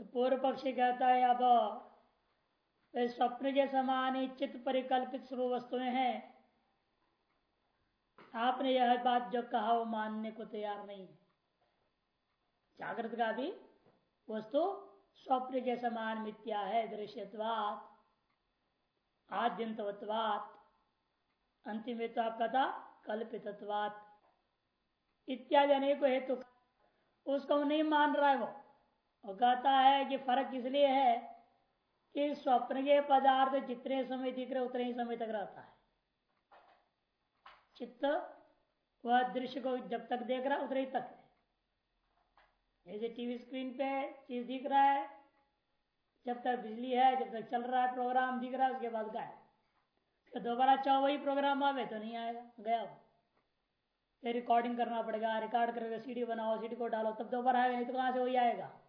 तो पूर्व पक्षी कहता है, अब स्वप्न के समान ही चित्त परिकल्पित स्वरूप वस्तुएँ हैं। आपने यह बात जो कहा वो मानने को तैयार नहीं है। जागृत का भी वस्तु स्वप्न के समान मिथ्या है दृश्यवाद आद्यंतवत्वात, अंतिम तो आपका था कल्पितत्वात। इत्यादि अनेक हेतु उसको नहीं मान रहा है वो। वो कहता है कि फ़र्क इसलिए है कि स्वप्न के पदार्थ जितने समय दिख रहे उतने ही समय तक रहता है। चित्त वह दृश्य को जब तक देख रहा उतने ही तक है। जैसे टीवी स्क्रीन पे चीज़ दिख रहा है, जब तक बिजली है, जब तक चल रहा है, प्रोग्राम दिख रहा है, उसके बाद गायब। तो दोबारा चाहो वही प्रोग्राम आवे तो नहीं आएगा गया फिर रिकॉर्डिंग करना पड़ेगा रिकॉर्ड करके सीडी बनाओ सीडी को डालो, तब दोबारा आएगा, नहीं तो कहाँ से वही आएगा?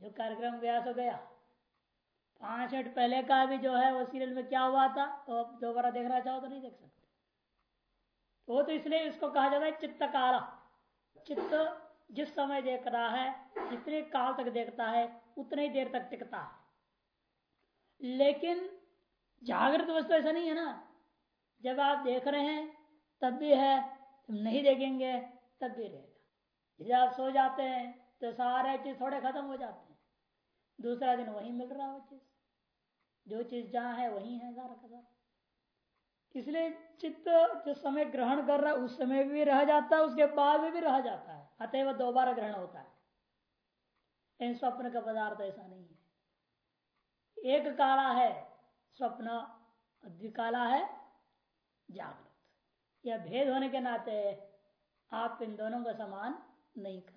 जो कार्यक्रम गया सो गया, पाँच मिनट पहले का भी जो है वो सीरियल में क्या हुआ था तो अब दोबारा देखना चाहो तो नहीं देख सकते। वो तो इसलिए इसको कहा जाता है चित्त काला चित्त जिस समय देख रहा है, जितने काल तक देखता है, उतने ही देर तक टिकता है। लेकिन जागृत वस्तु ऐसा नहीं है ना। जब आप देख रहे हैं, तब भी है तुम नहीं देखेंगे, तब भी रहेगा। जब आप सो जाते हैं तो सारे चीज़ थोड़े खत्म हो जाते हैं। दूसरा दिन वही मिल रहा वो चीज़। जो चीज़ जहाँ है वही है सारा का सारा। इसलिए चित्त जो समय ग्रहण कर रहा है, उस समय भी रह जाता है, उसके बाद में भी रह जाता है। अतएव दोबारा ग्रहण होता है। इन स्वप्न का पदार्थ ऐसा नहीं है। एक काला है, स्वप्न द्विकाला है, जागृत। यह भेद होने के नाते आप इन दोनों का समान नहीं कर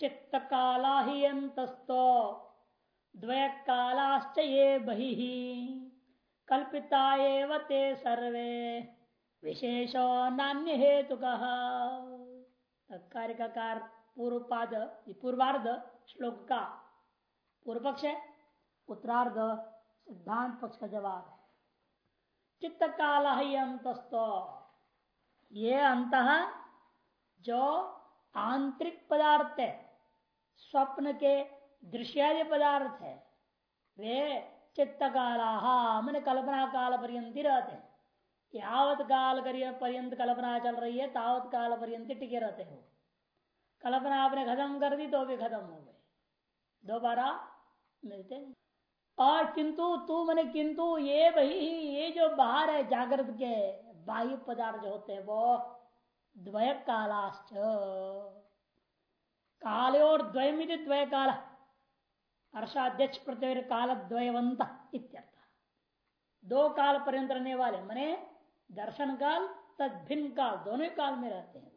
चित्त काला ही अंतस्तो द्वय कालाश्च ये बही। कल्पिता ते सर्वे। विशेषो नान्य हेतु कार्य का कार पूर्व पाद पूर्वार्ध श्लोक का। पूर्व पक्ष है उत्तरार्ध, सिद्धांत पक्ष का जवाब है। चित्त काल ही अंतस्तो ये अंत जो आंतरिक पदार्थ है। स्वप्न के दृश्यादि पदार्थ है। वे चित्त काला मैंने कल्पना काल पर्यंत रहते हैं। यावत काल पर्यंत कल्पना चल रही है, तावत काल पर्यंत टिके रहते हो। कल्पना आपने खत्म कर दी तो भी खत्म हो गए। दोबारा मिलते और किंतु, तू मैंने किंतु, ये भाई ये जो बाहर है जागृत के बाह्य पदार्थ होते हैं, वो द्वय कालाश्च काले और द्वयमित द्वय काल। हर्षाध्यक्ष प्रत्यय काल द्वयवंत इत्यर्थ। दो काल पर्यंत रहने वाले मने दर्शन काल तद भिन्न काल, दोनों काल में रहते हैं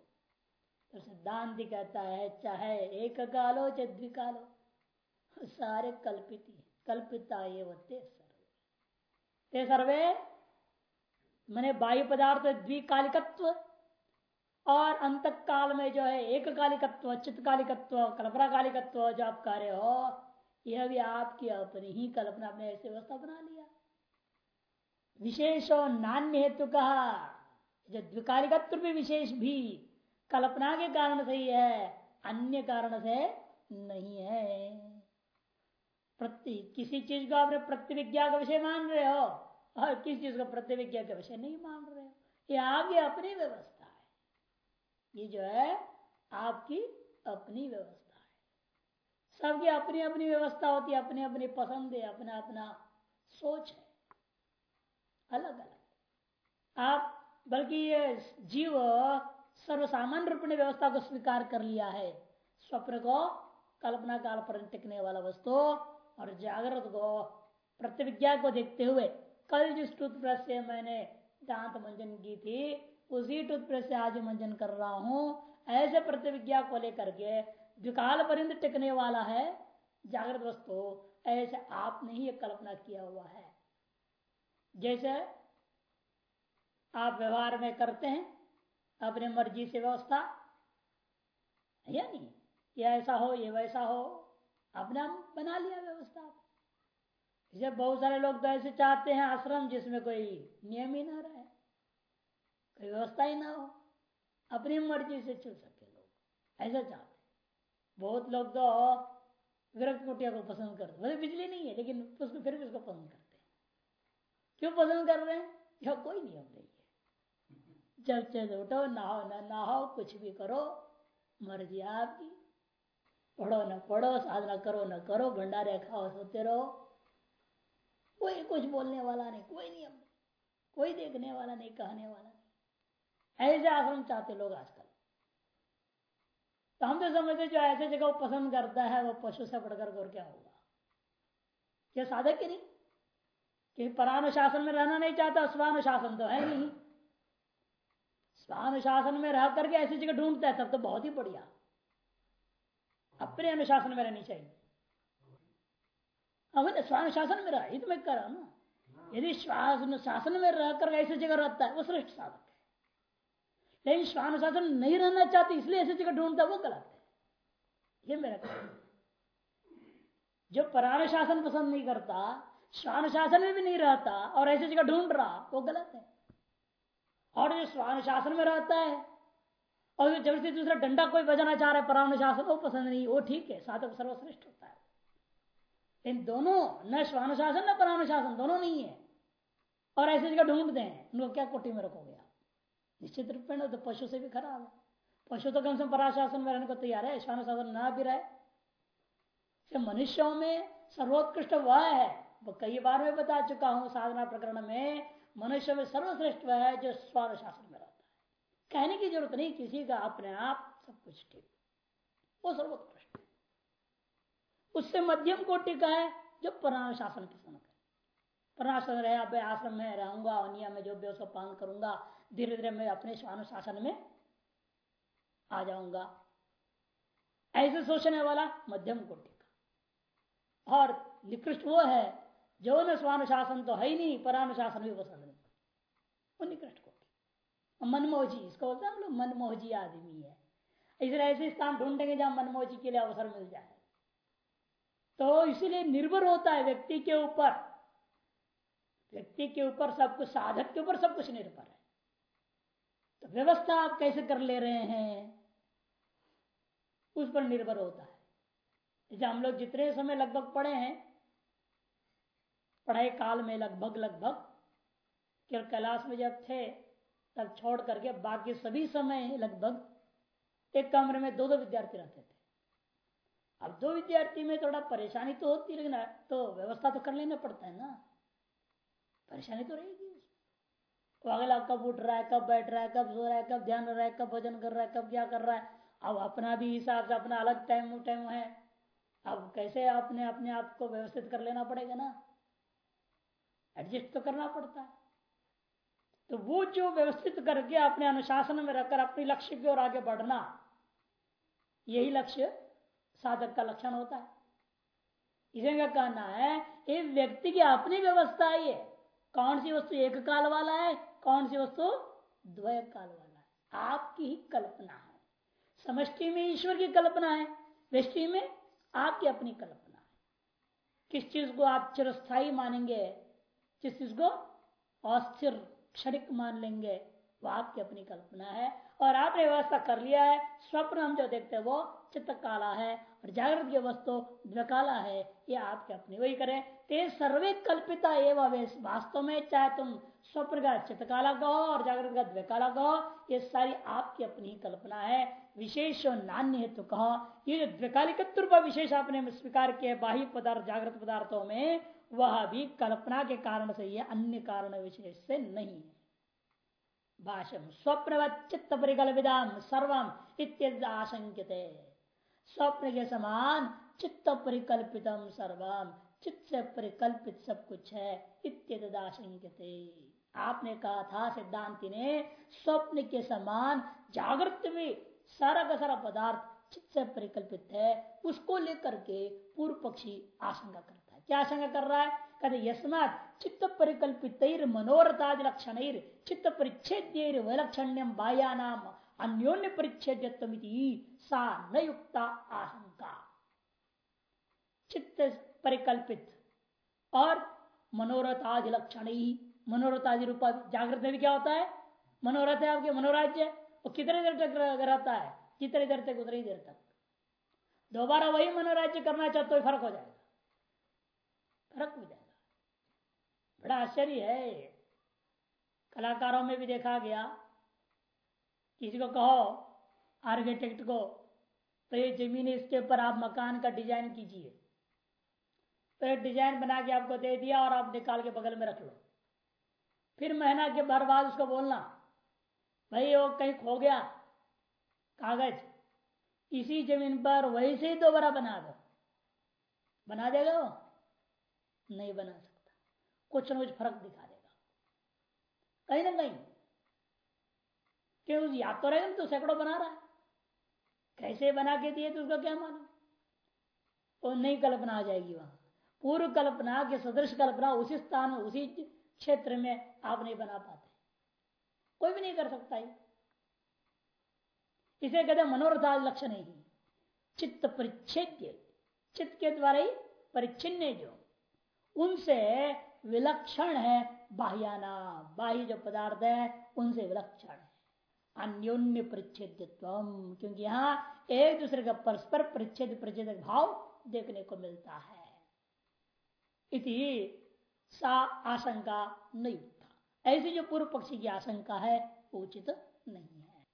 तो सिद्धांत कहता है, चाहे एक काल हो चाहे द्विकाल हो सारे कल्पित कल्पिता ये ते सर्वे। ते सर्वे, मैंने वायु पदार्थ द्विकालिकत्व और अंत काल में जो है एक कालिकत्व चित्त कालिकत्व कल्पना कालिकत्व जो आप कार्य हो, यह भी आपकी अपनी ही कल्पना अपने ऐसे व्यवस्था बना लिया। विशेष और नान्य हेतु कहा जो द्विकालिकत्व भी विशेष भी कल्पना के कारण से ही है, अन्य कारण से नहीं है। प्रति, किसी चीज़ को आपने प्रतिविज्ञा का विषय मान रहे हो, और किसी चीज़ को प्रतिविज्ञा का विषय नहीं मान रहे हो ये आपकी अपनी व्यवस्था ये जो है, आपकी अपनी व्यवस्था है। सबकी अपनी अपनी व्यवस्था होती है, अपनी अपनी पसंद है, अपना अपना सोच है। अलग अलग। आप, बल्कि ये जीव सर्वसामान्य रूप में व्यवस्था को स्वीकार कर लिया है। स्वप्न को, कल्पना काल पर टिकने वाला वस्तु और जागृत को, प्रतिविज्ञा को देखते हुए, कल जिस टूथब्रश से मैंने दांत मंजन की थी उसी टूथब्रश से आज मंजन कर रहा हूँ। ऐसे प्रतिविज्ञा को लेकर के द्विकाल परिंद टिकने वाला है, जागृत वस्तु, ऐसे आपने ही कल्पना किया हुआ है। जैसे आप व्यवहार में करते हैं, अपने मर्ज़ी से व्यवस्था या नहीं? ये ऐसा हो, ये वैसा हो अपने बना लिया व्यवस्था। जब बहुत सारे लोग तो ऐसे चाहते हैं आश्रम जिसमें कोई नियम ही ना रहे। व्यवस्था ही ना हो। अपनी मर्ज़ी से चल सके लोग। ऐसा चाहते बहुत लोग तो विरक्त कुटिया को पसंद करते वैसे बिजली नहीं है, लेकिन उसको फिर भी उसको पसंद करते क्यों पसंद कर रहे हैं? यह कोई नियम नहीं है। जब चल उठो, नहाओ ना नहाओ, कुछ भी करो, मर्ज़ी आपकी। पढ़ो ना पढ़ो, साधना करो ना करो, भंडारे खाओ, सोते रहो। कोई कुछ बोलने वाला नहीं, कोई नियम नहीं। कोई देखने वाला नहीं, कहने वाला ऐसे आश्रम चाहते लोग आजकल। तो हम तो समझते जो ऐसे जगह वो पसंद करता है, वो पशु से बढ़कर और क्या होगा? क्या साधक के नहीं। कि परानुशासन में रहना नहीं चाहता, स्वानुशासन तो है नहीं। स्वानुशासन में रह करके ऐसी जगह ढूंढता है, तब तो बहुत ही बढ़िया। अपने अनुशासन में रहनी चाहिए। अब स्वानुशासन में रहा तो मैं कर रहा हूँ ना। यदि श्वास शासन में रह कर ऐसी जगह रहता है, वो श्रेष्ठ साधक। लेकिन स्वानुशासन नहीं रहना चाहते, इसलिए ऐसी जगह ढूंढता, वो गलत है। ये मेरा कहना जो परानुशासन पसंद नहीं करता स्वानुशासन में भी नहीं रहता, और ऐसी जगह ढूंढ रहा, वो गलत है। और जो स्वानुशासन में रहता है, और जब से दूसरा डंडा कोई बजाना चाह रहा है परानुशासन वो पसंद नहीं, वो ठीक है, साधक सर्वश्रेष्ठ होता है। इन दोनों, न स्वानुशासन न परानुशासन दोनों नहीं है। और ऐसी जगह ढूंढते हैं, उनको क्या कोटी में रखोगे आप? निश्चित रूप में तो पशु से भी खराब है। पशु तो कम से कम पराशासन में रहने को तैयार है स्वानुशासन ना भी रहे। मनुष्यों में सर्वोत्कृष्ट वह है कई बार मैं बता चुका हूँ, साधना प्रकरण में मनुष्य में सर्वश्रेष्ठ वह है जो स्वान शासन में रहता है। कहने की ज़रूरत नहीं, किसी का अपने आप सब कुछ ठीक वो सर्वोत्कृष्ट उससे मध्यम कोटि का है, जो प्राण शासन पसंद करे प्राण रहे, अब आश्रम में रहूँगा नियम में जो भी उसका पालन करूँगा। धीरे धीरे मैं अपने स्वानुशासन में आ जाऊँगा। ऐसे सोचने वाला मध्यम कोटि का। और निकृष्ट वो है, जो न स्वानुशासन तो है ही नहीं, परानुशासन भी पसंद नहीं वो निकृष्ट को मनमोजी इसको बोलते हैं हम लोग मनमोजी आदमी है। इसलिए ऐसे स्थान ढूंढेंगे जहाँ मनमोजी के लिए अवसर मिल जाए। तो इसीलिए निर्भर होता है व्यक्ति के ऊपर। व्यक्ति के ऊपर सब कुछ, साधक के ऊपर सब कुछ निर्भर है। तो व्यवस्था आप कैसे कर ले रहे हैं? उस पर निर्भर होता है। जैसे हम लोग जितने समय लगभग पढ़े हैं, पढ़ाई काल में लगभग लगभग, केवल कैलाश में जब थे, तब छोड़ करके बाकी सभी समय लगभग एक कमरे में दो दो विद्यार्थी रहते थे। अब दो विद्यार्थी में थोड़ा परेशानी तो होती, लेकिन तो व्यवस्था तो कर लेना पड़ता है ना। परेशानी तो रहेगी। वो अगला कब उठ रहा है, कब बैठ रहा है, कब सो रहा है, कब ध्यान रहा है, कब भजन कर रहा है, कब क्या कर रहा है। अब अपना भी हिसाब से, अपना अलग टाइम टाइम है। अब कैसे अपने अपने आप को व्यवस्थित कर लेना पड़ेगा ना? एडजस्ट तो करना पड़ता है। तो वो जो व्यवस्थित करके अपने अनुशासन में रखकर अपने लक्ष्य की ओर आगे बढ़ना, यही लक्ष्य साधक का लक्षण होता है। इसे क्या कहना है, ये व्यक्ति की अपनी व्यवस्था है ये कौन सी वस्तु? एक काल वाला है कौन सी वस्तु? द्वय काल वाला आपकी ही कल्पना है। समष्टि में ईश्वर की कल्पना है, वृष्टि में आपकी अपनी कल्पना है। किस चीज़ को आप चिरस्थाई मानेंगे जिस चीज़ को? अस्थिर, क्षणिक मान लेंगे। वो आपकी अपनी कल्पना है। और आपने व्यवस्था कर लिया है। स्वप्न हम जो देखते हैं, वो चित्त काला है। और जागृत की वस्तु द्वकाला है, ये आपके अपने वही करें? ते सर्वे कल्पिता एवं वास्तव में चाहे तुम स्वप्न का चित्रकाला कहो और जागृत का द्वकाला कहो, ये सारी आपकी अपनी कल्पना है। विशेष और नान्य हेतु कहो। ये जो द्वकालिकत्व विशेष आपने स्वीकार किया बाह्य पदार्थ, जागृत पदार्थों में, वह भी कल्पना के कारण से, यह अन्य कारण विशेष से नहीं है। भाषम स्वप्न चित्त परिकल्पितम सर्वम इत्याशंकित स्वप्न के समान चित्त परिकल्पितम सर्वम। चित्त से परिकल्पित सब कुछ है इत्याशंकित आपने कहा था, सिद्धांति ने, स्वप्न के समान जागृत में सारा का सारा पदार्थ चित्त से परिकल्पित है, उसको लेकर के पूर्व पक्षी आशंका करता है। क्या आशंका कर रहा है? कहते यस्मात चित्त परिकल्पित मनोरथादि लक्षण चित्त परिच्छेद वैलक्षण्यम बाया नाम अन्योन्य परिच्छेद सा न युक्ता आशंका। चित्त परिकल्पित और मनोरथ आदि लक्षण ही मनोरथ आदि रूपा जागृत में भी क्या होता है? मनोरथ है आपके, मनोराज्य। वो कितने देर तक रहता है? कितनी देर तक, उतनी देर तक। दोबारा वही मनोराज्य करना चाहते तो फ़र्क हो जाएगा। फ़र्क हो जाएगा। बड़ा आश्चर्य है। कलाकारों में भी देखा गया किसी को कहो आर्किटेक्ट को तो ये ज़मीन इसके ऊपर आप मकान का डिज़ाइन कीजिए। तो एक डिज़ाइन बना के आपको दे दिया और आप निकाल के बगल में रख लो। फिर महीना के बार बाद उसको बोलना, भाई, वो कहीं खो गया, कागज़, इसी ज़मीन पर वही से ही दोबारा बना दो। बना देगा वो? नहीं बना सकता। कुछ ना कुछ फ़र्क दिखा देगा। कहीं ना कहीं क्यों याद तो रहेगा तो सैकड़ों बना रहा है। कैसे बना के दिए तो उसका क्या मालूम? वो नई कल्पना आ जाएगी वहाँ। पूर्व कल्पना के सदृश कल्पना उसी स्थान, उसी क्षेत्र में आप नहीं बना पाते। कोई भी नहीं कर सकता है इसे कहते मनोरथा लक्षण ही। चित्त परिच्छेद चित्त के द्वारा ही परिच्छिन्न जो। उनसे विलक्षण है बाह्याना बाह्य जो पदार्थ है, उनसे विलक्षण है। अन्योन्य परिच्छेदित्व क्योंकि यहाँ एक दूसरे का परस्पर परिच्छेद परिच्छेद भाव देखने को मिलता है। इति सा आशंका नहीं उठा ऐसी जो पूर्व पक्षी की आशंका है, उचित नहीं है।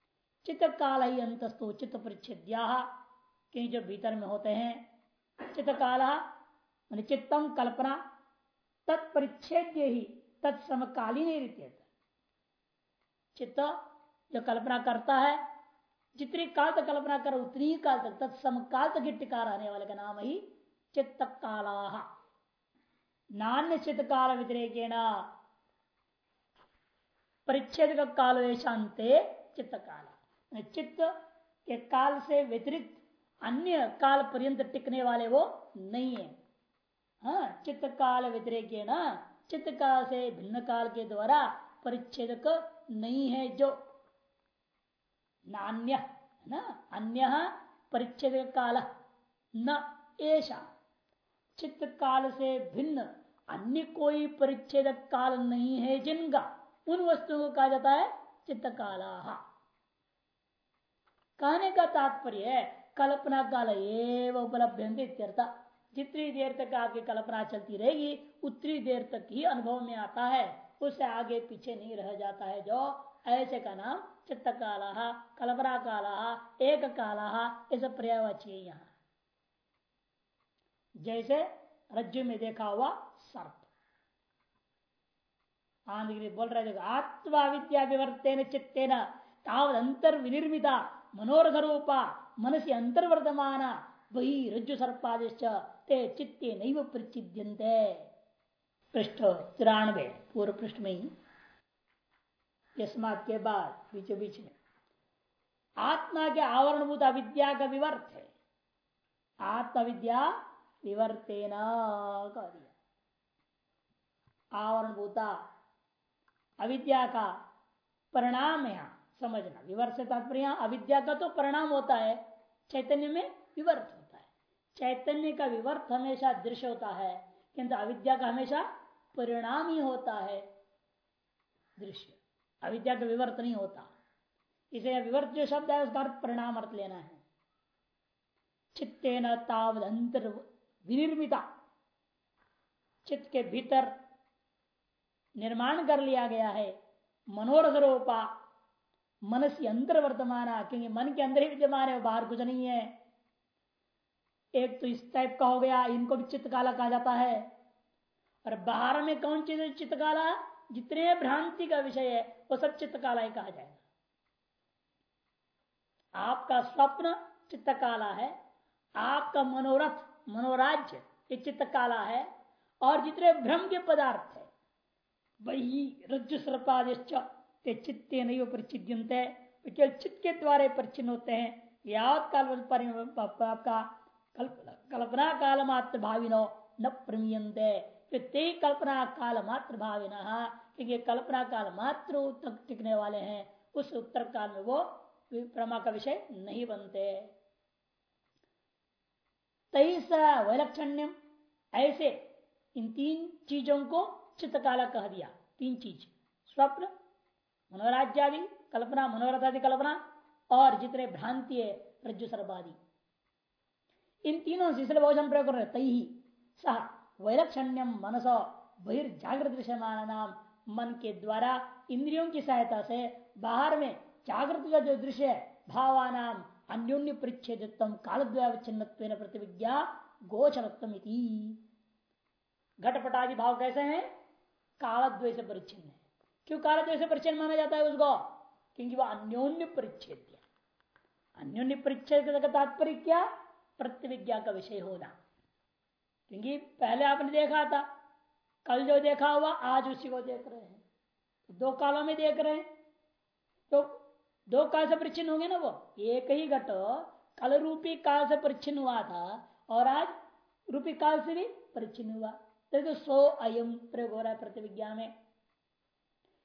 चित्त काल ही अंतस्तु चित्त परिच्छेद्या कहीं जो भीतर में होते हैं चित्त काल चित्तम कल्पना तत्परिच्छेद्य ही तत्समकालीन रीत्य चित्त जो कल्पना करता है, जितनी काल तक कल्पना कर, उतनी ही काल तक, तत्समकाल तक टिका रहने वाले का नाम ही चित्त काला नान्य चित्त काल व्यतिरेक परिच्छेद का काल शांते चित्त काल चित्त के काल से व्यतिरिक्त अन्य काल पर्यंत टिकने वाले वो नहीं है। हाँ चित्त काल व्यतिरेक चित्त काल से भिन्न काल के द्वारा परिच्छेदक नहीं है जो नान्य न? अन्य परिच्छेद काल न ऐसा चित्त काल से भिन्न, अन्य कोई परिच्छेद काल नहीं है जिनका। उन वस्तुओं को कहा जाता है चित्त काला कहने का तात्पर्य है कल्पना काल एवं उपलब्ध जितनी देर तक आपकी कल्पना चलती रहेगी, उतनी देर तक ही अनुभव में आता है। उससे आगे पीछे नहीं रह जाता है जो ऐसे का नाम चित्त काला कल्पना काला एक काला पर्यावाची है यहाँ जैसे रज्जु में देखा हुआ सर्प। आंध्र बोल रहे थे, आत्मा विद्या विवर्तेन चित्तेन, तावद अंतर विनिर्मिता मनोरथ रूपा, मनसी अंतर्वर्तमान वही रज्जु सर्पादिश्च, ते चित्ते नैव प्रचिद्यन्ते पृष्ठ तिरानवे पूर्व पृष्ठ में ही यस्मात के बाद बीच बीच में। आत्मा के आवरणभूत अविद्या का विवर्त है। आत्मविद्या विवर्तेना कह दिया। आवरणभूता अविद्या का परिणाम यहाँ समझना। विवर्त से तात्पर्य अविद्या का तो परिणाम होता है, चैतन्य में विवर्त होता है। चैतन्य का विवर्त हमेशा दृश्य होता है, किंतु अविद्या का हमेशा परिणाम ही होता है, दृश्य। अविद्या का विवर्त नहीं होता। इसे विवर्त जो शब्द है, उसका अर्थ परिणाम अर्थ लेना है। चित्ते न तावदंतर विनिर्मिता। चित्त के भीतर निर्माण कर लिया गया है। मनोरथ रूपा मन से अंतर वर्तमान क्योंकि मन के अंदर ही विद्यमान है बाहर कुछ नहीं है। एक तो इस टाइप का हो गया, इनको भी चित्त काला कहा जाता है। और बाहर में कौन चीज़ चित्त काला जितने भ्रांति का विषय है, वो सब चित्त काला ही कहा जाएगा। आपका स्वप्न चित्त काला है, आपका मनोरथ, मनोराज्य, ये चित्त काला है, और जितने भ्रम के पदार्थ है, वही रज्जु सर्पादिश्च चित्ते नहीं परिचिद्यंते केवल चित्त के द्वारा परिचिन होते हैं यावत काल आपका कल्पना काल मात्र भाविनो न प्रमीयते ते कल्पना काल मात्र भाविन, क्योंकि कल्पना काल मात्र तक टिकने वाले हैं, उस उत्तर काल में वो प्रमा का विषय नहीं बनते। वैलक्षण्यम, ऐसे इन तीन चीज़ों को चित्तकाला कह दिया। तीन चीज़, स्वप्न, मनोराज्यादि कल्पना मनोरथ आदि कल्पना, और जितने भ्रांति है रज्जु सर्वादि इन तीनों से इसलिए बहुजन प्रयोग कर रहे तई सह वैलक्षण्यम मनसो बहिर्जागृत दृश्यमान नाम मन के द्वारा इंद्रियों की सहायता से बाहर में जागृत का जो दृश्य भावानाम अन्योन्य परिच्छेदत्व कालद्वयावच्छिन्न प्रतिविज्ञा गोचरत्व घटपटादि भाव कैसे हैं? कालद्वय से परिच्छिन्न है। क्यों कालद्वय से परिच्छिन्न माना जाता है उसको? क्योंकि वह अन्योन्य परिच्छेद अन्योन्य परिच्छेद का तात्पर्य क्या? प्रतिविज्ञा का विषय होना। क्योंकि पहले आपने देखा था, कल जो देखा हुआ, आज उसी को देख रहे हैं। तो दो कालों में देख रहे हैं। तो दो काल से परिचिन होंगे ना वो? एक ही घट। कल रूपी काल से परिचिन हुआ था, और आज रूपी काल से भी परिचिन हुआ। तो सो अयम प्रयोग हो रहा है प्रतिविज्ञा में।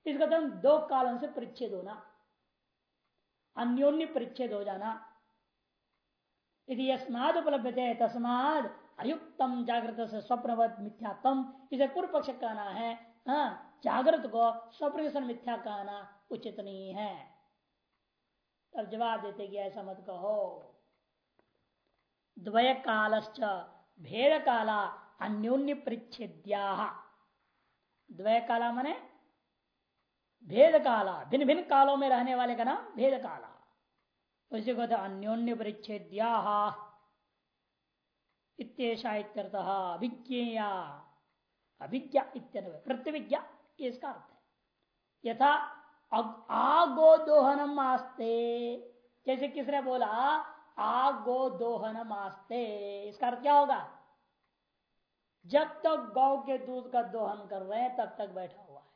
इसका तो दो कालों से परिच्छेद होना। अन्योन्य परिच्छेद हो जाना। यदि यस्माद उपलब्ध है तस्माद अयुक्तम, जागृत से स्वप्नवत मिथ्यात्म इसे पूर्व पक्ष कहना है। हाँ जागृत को स्वप्न मिथ्या कहना उचित नहीं है। तब जवाब देते कि ऐसा मत कहो। द्वय कालश्च भेद काला अन्योन्य परिच्छेद्या द्वय काला मने भेद काला भिन्न भिन्न कालों में रहने वाले का नाम भेद काला उसी को अन्योन्य परिच्छेद्या इत्येषा अभिज्ञा अभिज्ञा प्रतिविज्ञा इसका अर्थ है। यथा आगो आस्ते, जैसे किसने बोला? आगो दोहनम आस्ते, इसका अर्थ क्या होगा? जब तक गौ के दूध का दोहन कर रहे हैं, तब तक बैठा हुआ है।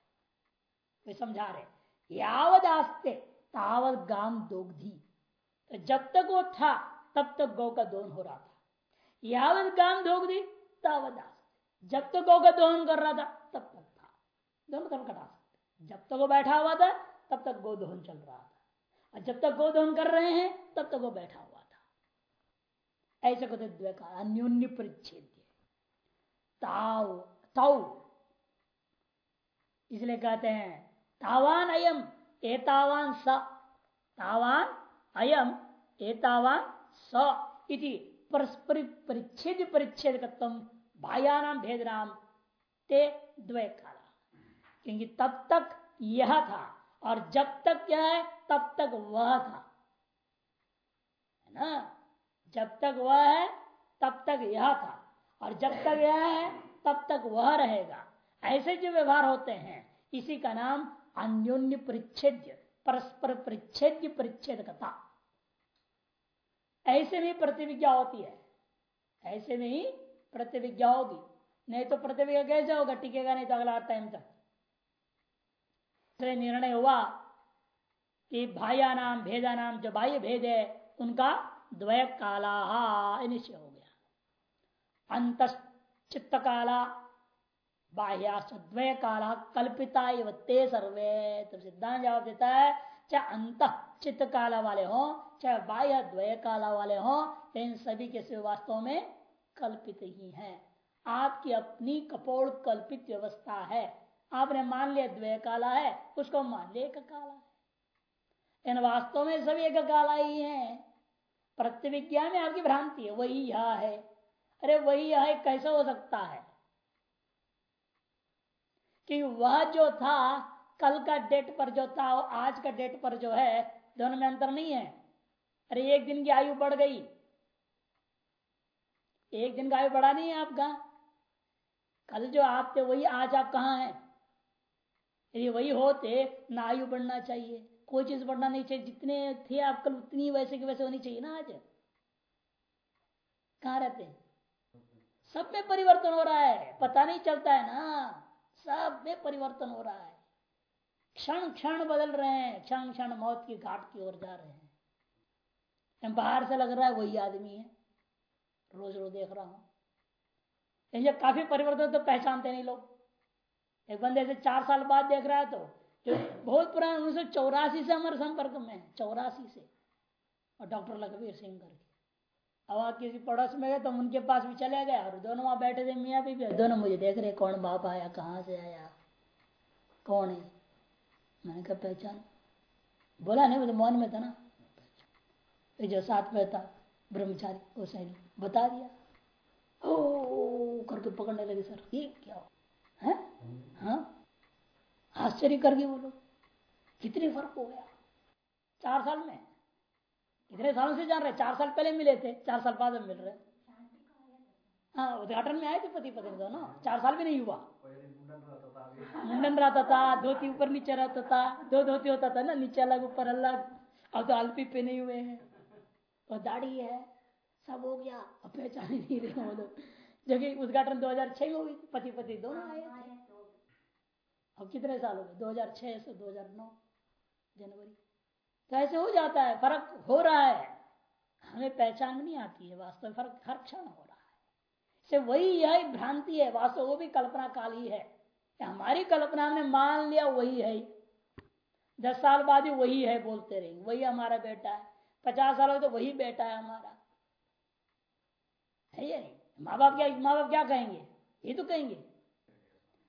वे समझा रहे यावद आस्ते तावत गाम दोगधी। तो जब तक वो था, तब तक गौ का दोहन हो रहा था। यावत गाम दोगधी तावत आस्ते जब तक गौ का दोहन कर रहा था तब तक था दोनों तरफ़ कटा सकते जब तक वो बैठा हुआ था तब तक गोदोहन चल रहा था और जब तक गोदोहन कर रहे हैं तब तक वो बैठा हुआ था ऐसे कहते द्वैकार अन्योन्य परिच्छेद ताव ताव इसलिए कहते हैं तावान अयम एतावान स तावान अयम एतावान स इति परस्पर परिच्छेद परिच्छेद भायानाम भेद नाम ते द्वय काला। क्योंकि तब तक यह था और जब तक क्या है, तब तक वह था। है ना? जब तक वह है, तब तक यह था और जब तक यह है, तब तक वह रहेगा। ऐसे जो व्यवहार होते हैं, इसी का नाम अन्योन्य परिच्छेद परस्पर परिच्छेद परिच्छेद कथा। ऐसे में प्रतिविज्ञा होती है। ऐसे में ही प्रतिविज्ञा होगी। नहीं तो प्रतिविज्ञा कैसे होगा? टिकेगा नहीं तो अगला टाइम तक। निर्णय हुआ कि भाया नाम भेदा नाम जो बाह्य भेद है, उनका द्वय काला निश्चय हो गया। अंत चित्त काला बाह्याद्वय काला कल्पिता सर्वे। तो सिद्धांत जवाब देता है चाहे अंत चित्त काला वाले हो, चाहे बाह्य द्वय काला वाले हो, इन सभी के वास्तव में कल्पित ही हैं। आपकी अपनी कपोड़ कल्पित व्यवस्था है। आपने मान लिया द्वय काला है, उसको मान लिया एक काला है। इन वास्तव में सभी एक काला ही है। प्रत्यविज्ञा में आपकी भ्रांति है, वही यह है। अरे वही यह कैसा हो सकता है? कि वह जो था कल का डेट पर जो था और आज का डेट पर जो है, दोनों में अंतर नहीं है। अरे एक दिन की आयु बढ़ गई। एक दिन का आयु बढ़ा नहीं है आपका। कल जो आप थे वही आज आप कहा हैं? यदि वही होते, ना आयु बढ़ना चाहिए। कोई चीज़ बढ़ना नहीं चाहिए। जितने थे आप कल, उतनी वैसे की वैसे होनी चाहिए ना आज। कहा रहते? हैं सब में परिवर्तन हो रहा है। पता नहीं चलता है ना। सब में परिवर्तन हो रहा है। क्षण क्षण बदल रहे हैं क्षण क्षण मौत की घाट की ओर जा रहे हैं। बाहर से लग रहा है वही आदमी है रोज रोज देख रहा हूँ। ये काफ़ी परिवर्तन तो पहचानते नहीं लोग। एक बंदे से चार साल बाद देख रहा है तो जो बहुत पुराना उन्नीस सौ चौरासी से हमारे संपर्क में है चौरासी से। और डॉक्टर लखबीर सिंह करके। अब आप किसी पड़ोस में गए तो उनके पास भी चले गए और दोनों वहाँ बैठे थे मियाँ भी, भी दोनों मुझे देख रहे कौन बाप आया कहाँ से आया कौन है? मैंने कहा, पहचान। बोला, नहीं मुझे मौन में था ना। जो साथ में था, ब्रह्मचारी, वो सही बता दिया। ओ, करके पकड़ने लगे सर। ये क्या है? हाँ? आश्चर्य कर गए वो लोग। कितने फ़र्क हो गया। चार साल में। इतने सालों से जान रहे चार साल पहले मिले थे, चार साल बाद मिल रहे हाँ। उद्घाटन में आए थे पति पत्नी दोनों। चार साल भी नहीं हुआ। मुंडन रहता था धोती ऊपर नीचे रहता था दो धोती होता था ना, नीचे अलग ऊपर अलग. अब तो अल्पी पे नहीं हुए हैं। और दाढ़ी है, सब हो गया। अब पहचान ही नहीं रहे वो लोग। जो कि उद्घाटन 2006 में हुई पति पति दोनों आए अब कितने साल हो गए? 2006 से 2009 जनवरी। तो ऐसे हो जाता है, फ़र्क हो रहा है। हमें पहचान नहीं आती है, वास्तव में फ़र्क हर क्षण हो रहा है। से वही यह भ्रांति है, वास्तव वो भी कल्पना काल ही है। हमारी कल्पना ने मान लिया वही है। दस साल बाद ही वही है बोलते रहेंगे वही हमारा बेटा है। पचास साल हो तो वही बेटा है हमारा। है ये? नहीं माँ बाप क्या माँ बाप क्या कहेंगे? ये तो कहेंगे।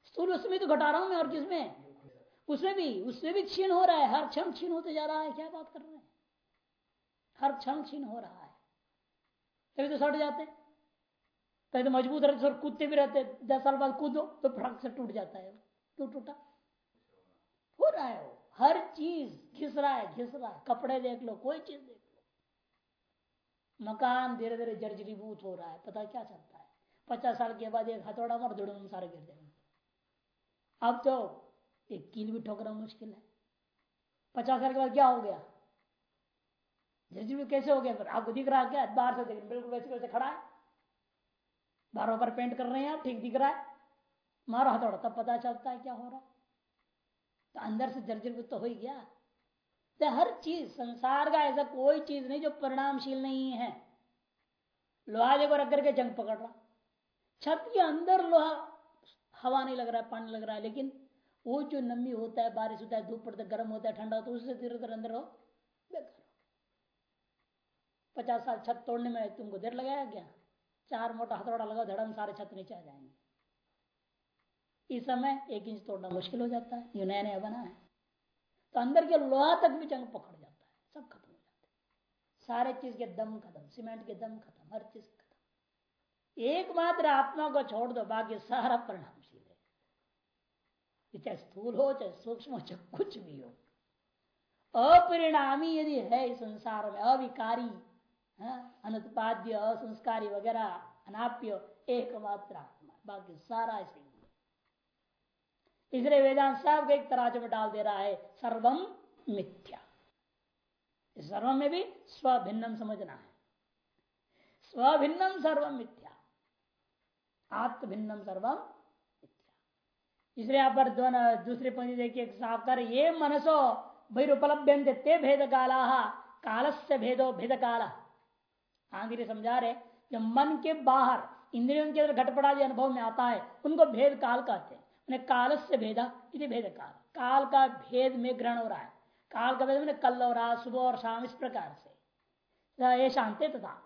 स्थूल उसमें तो घटा रहा हूँ मैं और किसमें? उसमें भी। उसमें भी क्षीण हो रहा है। हर क्षण क्षीण होते जा रहा है। क्या बात कर रहे हैं? हर क्षण क्षीण हो रहा है। कभी तो सट जाते कभी तो मज़बूत रहते कूदते भी रहते दस साल बाद कूदो तो फटक से टूट जाता है। टूट टूटा? हो रहा है वो। हर चीज़ घिस रहा है, घिस रहा है। कपड़े देख लो, कोई चीज़ देख लो। मकान धीरे धीरे जर्जरीभूत हो रहा है। पता क्या चलता है? पचास साल के बाद एक हथौड़ा मार दुड़म सारे गिर जाएँगे। अब तो एक कील भी ठोकना मुश्किल है। पचास साल के बाद क्या हो गया? जर्जरी कैसे हो गया? फिर आपको दिख रहा क्या? बाहर से देख बिल्कुल वैसे वैसे खड़ा है। बार बार पेंट कर रहे हैं आप ठीक दिख रहा है। मारो हथौड़ा तब पता चलता है क्या हो रहा है। तो अंदर से जर्जर तो हो ही गया। तो हर चीज़, संसार का ऐसा कोई चीज़ नहीं जो परिणामशील नहीं है। लोहा देखो रख करके जंग पकड़ रहा। छत के अंदर लोहा, हवा नहीं लग रहा है पानी लग रहा है, लेकिन वो जो नमी होता है, बारिश होता है, धूप पड़ता है, गर्म होता है, ठंडा होता है, उससे धीरे धीरे अंदर हो, बेकार हो। पचास साल छत तोड़ने में तुमको देर लगाया क्या? चार मोटा हथौड़ा लगा, धड़म सारे छत नीचे आ जाएँगे। इस समय एक इंच तोड़ना मुश्किल हो जाता है, ये नया नया बना है। तो अंदर के लोहा तक भी जंग पकड़ जाता है, सब खत्म हो जाता है। सारे चीज़ के दम खत्म, सीमेंट के दम खत्म, हर चीज़ खत्म। एकमात्र आत्मा को छोड़ दो, बाकी सारा परिणामशील है। चाहे स्थूल हो, चाहे सूक्ष्म हो, चाहे कुछ भी हो। अपरिणामी यदि है इस संसार में, अविकारी अनुत्पाद्य असंस्कारी वगैरह, अनाप्य, एकमात्र आत्मा। बाकी सारा ऐसे ही। इसलिए वेदांत सब एक तराजू में डाल दे रहा है सर्वम मिथ्या। इस सर्वम में भी स्वभिन्नम समझना है। स्वभिन्नम सर्वम मिथ्या। आत्म भिन्नम सर्वम मिथ्या। इसलिए आप पर दूसरे पंक्ति देखिए साफ़ कर, ये मनसो बहिरुपलभ्य ते भेद काला काल से भेदो भेद काला आगे समझा रहे जब मन के बाहर इंद्रियों के अंदर घटपड़ा अनुभव में आता है, उनको भेद काल कहते हैं। काल से भेदा, इति भेद काल। काल का भेद में ग्रहण हो रहा है। काल का भेद मैंने कल हो रहा, सुबह और शाम इस प्रकार से। ये शांति तथा।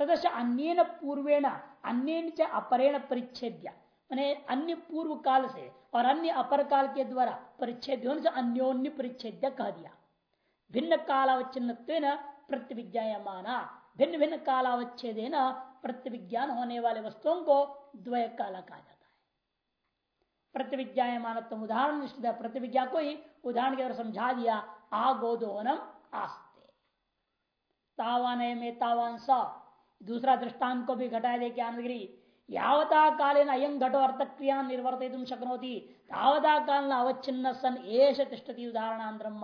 तथा अन्य पूर्वेण अन्य अपरेण परिच्छेद्या। मैंने अन्य पूर्व काल से और अन्य अपर काल के द्वारा परिच्छेद अन्योन्य परिच्छेद्य कह दिया। भिन्न कालावच्छिन्न प्रत्यविज्ञा माना भिन्न भिन्न कालावच्छेद प्रत्यविज्ञान होने वाले वस्तुओं को द्वय काला कहा जाता है। प्रत्यविज्ञा मानव उदाहरण निश्चित प्रतिविज्ञा को ही उदाहरण के समझा दिया। आगोदोहनम आस्ते। तावान में तावान स। दूसरा दृष्टांत को भी घटाए दे के आनंदगिरी। यावता कालेन अयं घटो अर्थ क्रिया निर्वर्तित शक्नोती। तावता काल अवच्छिन्न सन एश तिष्ठति उदाहरणांतरम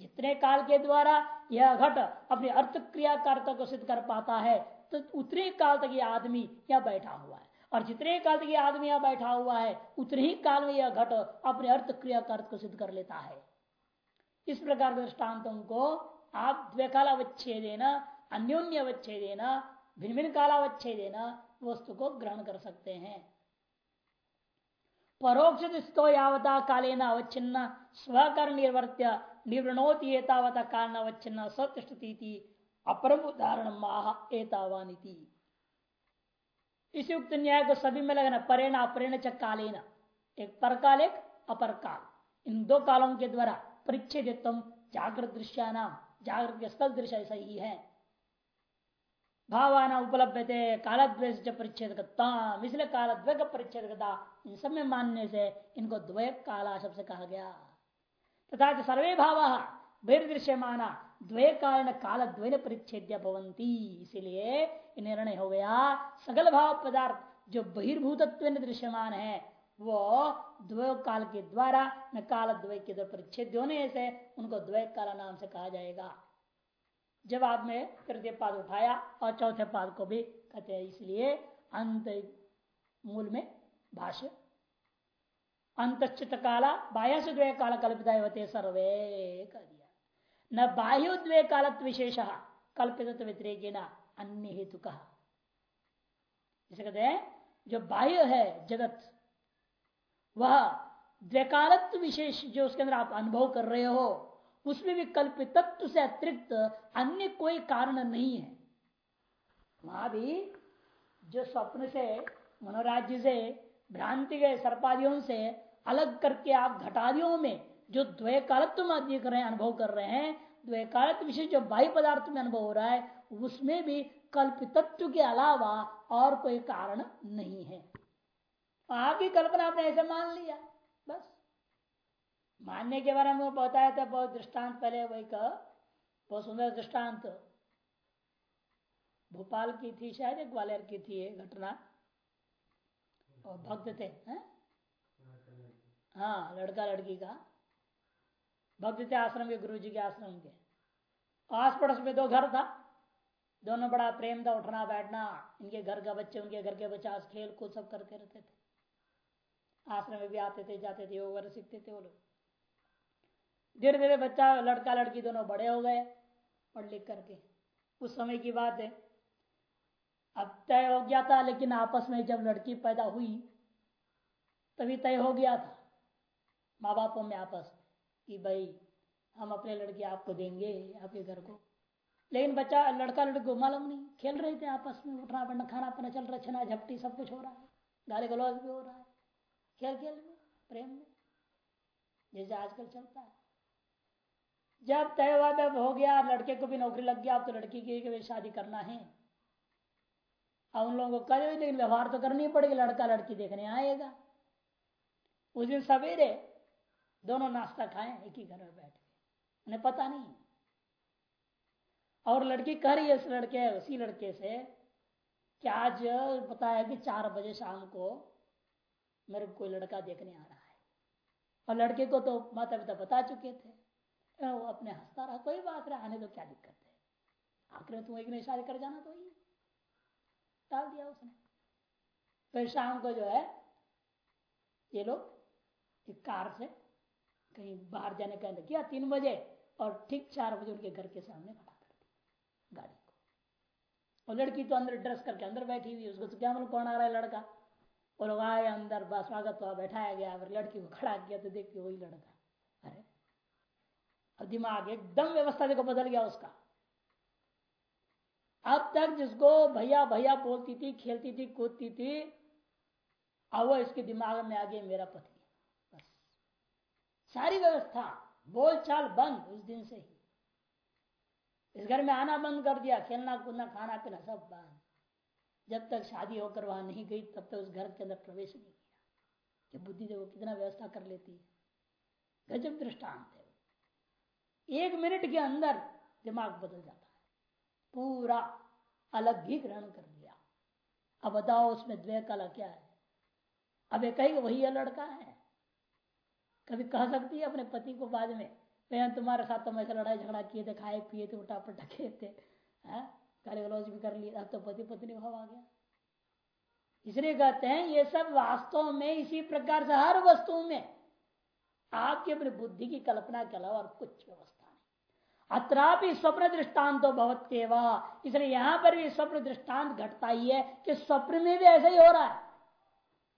जितने काल के द्वारा यह घट अपने अर्थ क्रियाकारता को सिद्ध कर पाता है तो उतने काल तक यह आदमी यह बैठा हुआ है। और जितने काल तक यह आदमी यह बैठा हुआ है, उतने ही काल में यह घट अपने अर्थ क्रियाकार को सिद्ध कर लेता है। इस प्रकार दृष्टान्तों को आप द्वैकालावच्छेदेन अन्योन्य अवच्छेदेन भिन्न भिन्न कालावच्छेदेन वस्तु को ग्रहण कर सकते हैं। परोक्ष यावता कालेन अवच्छिन्न स्वकर निर्वर्त्य निवृणोति एतावता कारण अवच्छिन्न सत्यति अपरम उदाहरण माह एतावानिति। इस युक्त न्याय को सभी में लगना परेण अपरेण च कालेन। एक परकाल एक अपर काल इन दो कालों के द्वारा परिच्छेद जागृत दृश्या नाम जागृत के स्थल दृश्य ऐसा ही। है भावाना उपलब्ध थे कालद्वय परिच्छेद इसलिए कालद्वय का परिच्छेद इन सब में मानने से इनको द्वय काला शब्द कहा गया। तथा सर्वे भाव बहिर्दृश्य माना द्वय काल काल द्वय परिच्छेद्य भवंती इसीलिए निर्णय हो गया, सकल भाव पदार्थ जो बहिर्भूतत्व दृश्यमान है, वो द्वय काल के द्वारा, न काल द्वय के द्वारा परिच्छेद होने से उनको द्वय काल नाम से कहा जाएगा। जब आपने तृतीय पाद उठाया और चौथे पाद को भी कहते हैं। इसलिए अंत मूल में भाष्य अंतचित काला बाह्य से द्वय काल कल्पिता होते सर्वे कर दिया न बाह्य द्वय कालत्व विशेष कल्पित व्यतिरेक अन्य हेतु कहा इसे कहते हैं जो बाह्य है, जगत, वह द्वैकालत्व विशेष जो उसके अंदर आप अनुभव कर रहे हो, उसमें भी कल्पितत्व से अतिरिक्त अन्य कोई कारण नहीं है। वहाँ भी जो स्वप्न से, मनोराज्य से, भ्रांति के सर्पादियों से अलग करके आप घटादियों में जो द्वय कालत्व देख रहे हैं अनुभव कर रहे हैं द्वय कालत्व विशेष जो बाह्य पदार्थ में अनुभव हो रहा है, उसमें भी कल्पितत्व के अलावा और कोई कारण नहीं है। आपकी कल्पना आपने ऐसे मान लिया, बस। मानने के बारे में बताया था, बहुत दृष्टांत पहले वही का बहुत सुंदर दृष्टांत। भोपाल की थी शायद ग्वालियर की थी ये घटना। और भक्त थे, हैं? हाँ लड़का लड़की का। भक्त थे आश्रम के गुरु जी के आश्रम के। आस पड़ोस में दो घर था। दोनों बड़ा प्रेम था, उठना, बैठना। इनके घर का बच्चे, उनके घर के बच्चे खेल कूद सब करते रहते थे। आश्रम में भी आते थे, जाते थे योग सीखते थे वो लोग। धीरे धीरे बच्चा, लड़का, लड़की दोनों बड़े हो गए पढ़ लिख करके। उस समय की बात है। अब तय हो गया था, लेकिन आपस में जब लड़की पैदा हुई, तभी तय हो गया था। माँ बापों में आपस कि भाई, हम अपने लड़के आपको देंगे, आपके घर को। लेकिन बच्चा, लड़का, लड़की को मालूम नहीं, खेल रहे थे आपस में, उठना पड़ना, खाना पीना चल रहा, छना, झपटी, सब कुछ हो रहा है। गाली गलौज भी हो रहा है। खेल खेल में, प्रेम में। जैसे आजकल चलता है। जब तय हुआ, तब हो गया लड़के को भी नौकरी लग गया, अब तो लड़की की शादी करना है। अब उन लोगों को करे लेकिन व्यवहार तो करनी पड़ेगी, लड़का लड़की देखने आएगा। उस दिन सवेरे दोनों नाश्ता खाएँ, एक ही घर में बैठ के उन्हें पता नहीं और लड़की कह रही है इस लड़के, उसी लड़के से कि आज है कि चार बजे शाम को मेरे कोई लड़का देखने आ रहा है। और लड़के को तो माता पिता बता चुके थे। वो अपने हंसता रहा, कोई बात रहा आने तो क्या दिक्कत है? आखिर तुम एक नहीं शादी कर जाना तो ही डाल दिया उसने। फिर शाम को जो है, ये लोग एक कार से कहीं बाहर जाने का किया, तीन बजे और ठीक चार बजे उनके घर के सामने खड़ा कर दिया गाड़ी को। और लड़की तो अंदर ड्रेस करके अंदर बैठी हुई उसको तो क्या मतलब कौन आ रहा है लड़का। लोग आए अंदर, बस स्वागत हुआ, बैठाया गया, फिर लड़की को खड़ा किया तो देखिए वही लड़का। अरे, अब दिमाग एकदम व्यवस्था देखो बदल गया उसका। अब तक जिसको भैया भैया बोलती थी, खेलती थी, कूदती थी, अब वो इसके दिमाग में आ गया, मेरा पति। सारी व्यवस्था, बोलचाल बंद उस दिन से ही। इस घर में आना बंद कर दिया, खेलना कूदना, खाना पीना सब बंद। जब तक शादी होकर वहाँ नहीं गई, तब तक उस घर के अंदर प्रवेश नहीं किया। कि बुद्धि देखो कितना व्यवस्था कर लेती है। गजब दृष्टांत है एक मिनट के अंदर दिमाग बदल जाता है। पूरा अलग ही ग्रहण कर लिया। अब बताओ उसमें द्वय कला क्या है? अब एक ही, वही लड़का है। कभी कह सकती है अपने पति को बाद में तुम्हारे साथ तो ऐसे लड़ाई झगड़ा किए थे, खाए पिए थे उठा पटा थे गाली गलौज भी कर लिया अब तो पति पत्नी भाव आ गया। इसलिए कहते हैं, ये सब वास्तव में इसी प्रकार से हर वस्तु में आपकी अपनी बुद्धि की कल्पना के अलावा और कुछ व्यवस्था नहीं। अत्रापि स्वप्न दृष्टांत बहुत इसलिए यहाँ पर भी स्वप्न दृष्टांत घटता ही है कि स्वप्न में भी ऐसा ही हो रहा है।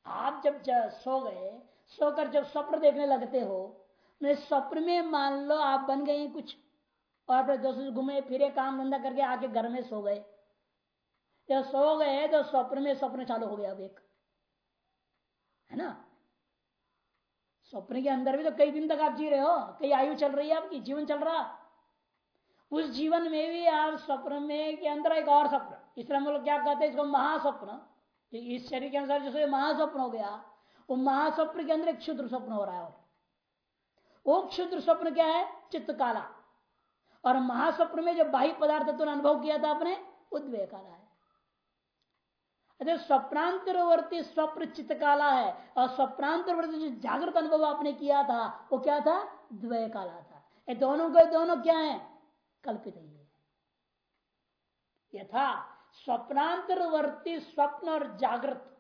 आप जब सो गए सोकर जब स्वप्न देखने लगते हो, मैं स्वप्न में मान लो आप बन गए कुछ, और अपने दोस्तों से घूमे, फिरे, काम धंधा करके आके घर में सो गए। जब सो गए तो स्वप्न में स्वप्न चालू हो गया अब एक। है ना? स्वप्न के अंदर भी तो कई दिन तक आप जी रहे हो, कई आयु चल रही है आपकी, जीवन चल रहा। उस जीवन में भी आप स्वप्न में के अंदर एक और स्वप्न। इसलिए हम लोग क्या कहते हैं, इसको महास्वप्न। इस शरीर के अनुसार जैसे महास्वप्न हो गया वो महास्वप्न के अंदर एक क्षुद्र स्वप्न हो रहा है और। वो क्षुद्र स्वप्न क्या है? चित्त काला और महास्वप्न में जो बाह्य पदार्थ तो अनुभव किया था आपने उद्वेग काला है। अरे स्वप्नांतरवर्ती स्वप्न चित्त काला है। और स्वप्नांतरवर्ती जो जागृत अनुभव आपने किया था, वो क्या था? द्वय काला था। ये दोनों के दोनों क्या है? कल्पित ही है। यथा स्वप्नांतरवर्ती स्वप्न और जागृत।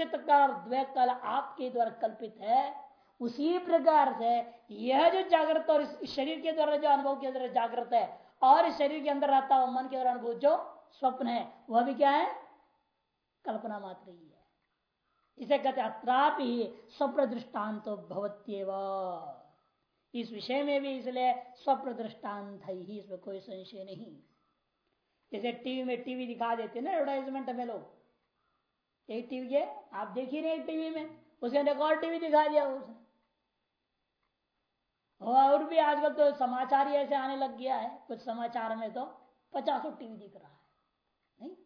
चित्त का द्वय काल आपके द्वारा कल्पित है। उसी प्रकार से यह जो जागृत और इस शरीर के द्वारा जो अनुभव के द्वारा जागृत है और इस शरीर के अंदर रहता हुआ मन के द्वारा अनुभव जो स्वप्न है, वह भी क्या है? कल्पना मात्र ही है। इसे कहते अत्रापि स्वप्न दृष्टांत भवत्यव। इस विषय में भी इसलिए स्वप्न दृष्टांत ही, इसमें कोई संशय नहीं। जैसे टीवी में टीवी दिखा देते ना एडवर्टाइजमेंट में लोग। एक टीवी के आप देख ही रहे टीवी में, उसके अंदर और टीवी दिखा दिया उसने और भी आजकल तो समाचार ही ऐसे आने लग गया है, कुछ समाचार में तो पचासों टीवी दिख रहा है, नहीं?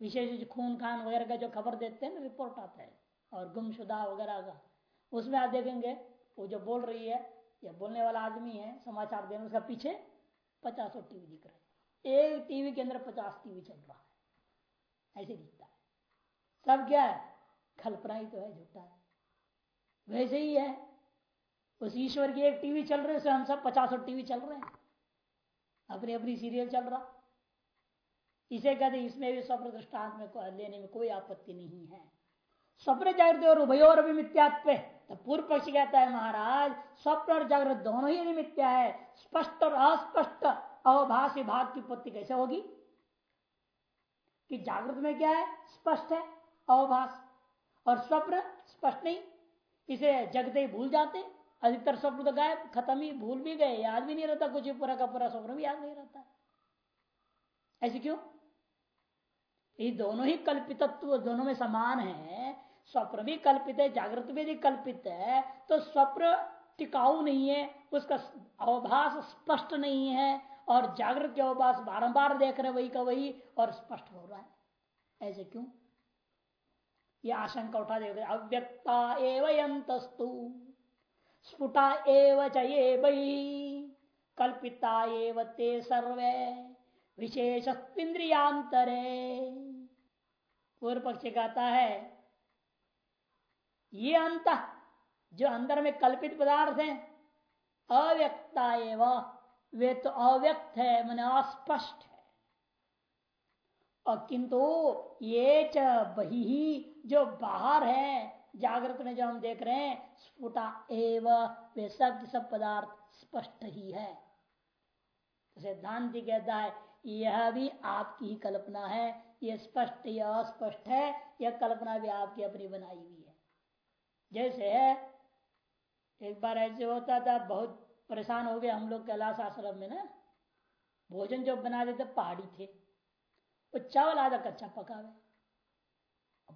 विशेष खून खान वगैरह का जो खबर देते हैं ना, रिपोर्ट आता है, और गुमशुदा वगैरह का, उसमें आप देखेंगे, वो जो बोल रही है, या बोलने वाला आदमी है, समाचार देने, उसका पीछे पचासों टीवी दिख रहे हैं। एक टीवी के अंदर पचास टीवी चल रहा है, ऐसे दिखता है। सब क्या है? कल्पना ही तो है, झूठा है। वैसे ही है। उस ईश्वर की एक टीवी चल रही है हम सब पचासों टीवी चल रहे हैं। अपनी अपनी सीरियल चल रहा। इसे कहते इसमें भी स्वप्न दृष्टांत में लेने में कोई आपत्ति नहीं है। स्वप्न जागृत और उभयोर भी मिथ्यात्व तो पूर्व पक्ष कहता है, महाराज, स्वप्न और जागृत दोनों ही निमित्या है। स्पष्ट और अस्पष्ट अवभाष विभाग की उत्पत्ति कैसे होगी? कि जागृत में क्या है? स्पष्ट है। अवभाष और स्वप्न स्पष्ट नहीं, इसे जगते ही भूल जाते। अधिकतर स्वप्न तो गायब, खत्म ही, भूल भी गए, याद भी नहीं रहता कुछ, पूरा का पूरा स्वप्न भी याद नहीं रहता। ऐसे क्यों? ये दोनों ही कल्पितत्व, दोनों में समान है। स्वप्न भी कल्पित है, जागृत भी यदि कल्पित है तो स्वप्न टिकाऊ नहीं है, उसका अवभाष स्पष्ट नहीं है, और जागृत के अवभाष बारंबार देख रहे वही का वही, और स्पष्ट हो रहा है। ऐसे क्यों? यह आशंका उठा देगा अव्यक्ता एवं तस्तु स्फुटा एव चे बही कल्पिता एव ते सर्वे विशेष इंद्रियांतरे पूर्व पक्ष कहता है, ये अंत, जो अंदर में कल्पित पदार्थ है, अव्यक्ता एवं, वे तो अव्यक्त है, मैंने अस्पष्ट है। और किंतु ये च बही जो बाहर है, जागृत में जो हम देख रहे हैं, स्फुटा एव, वे सब सब पदार्थ स्पष्ट ही है। तो सिद्धांति कहता है, यह भी आपकी ही कल्पना है यह स्पष्ट या अस्पष्ट है, यह कल्पना भी आपकी अपनी बनाई हुई है। जैसे है, एक बार ऐसे होता था, बहुत परेशान हो गए हम लोग कैलाश आश्रम में ना, भोजन जो बना देते पहाड़ी थे, वो चावल आधा कच्चा पका हुए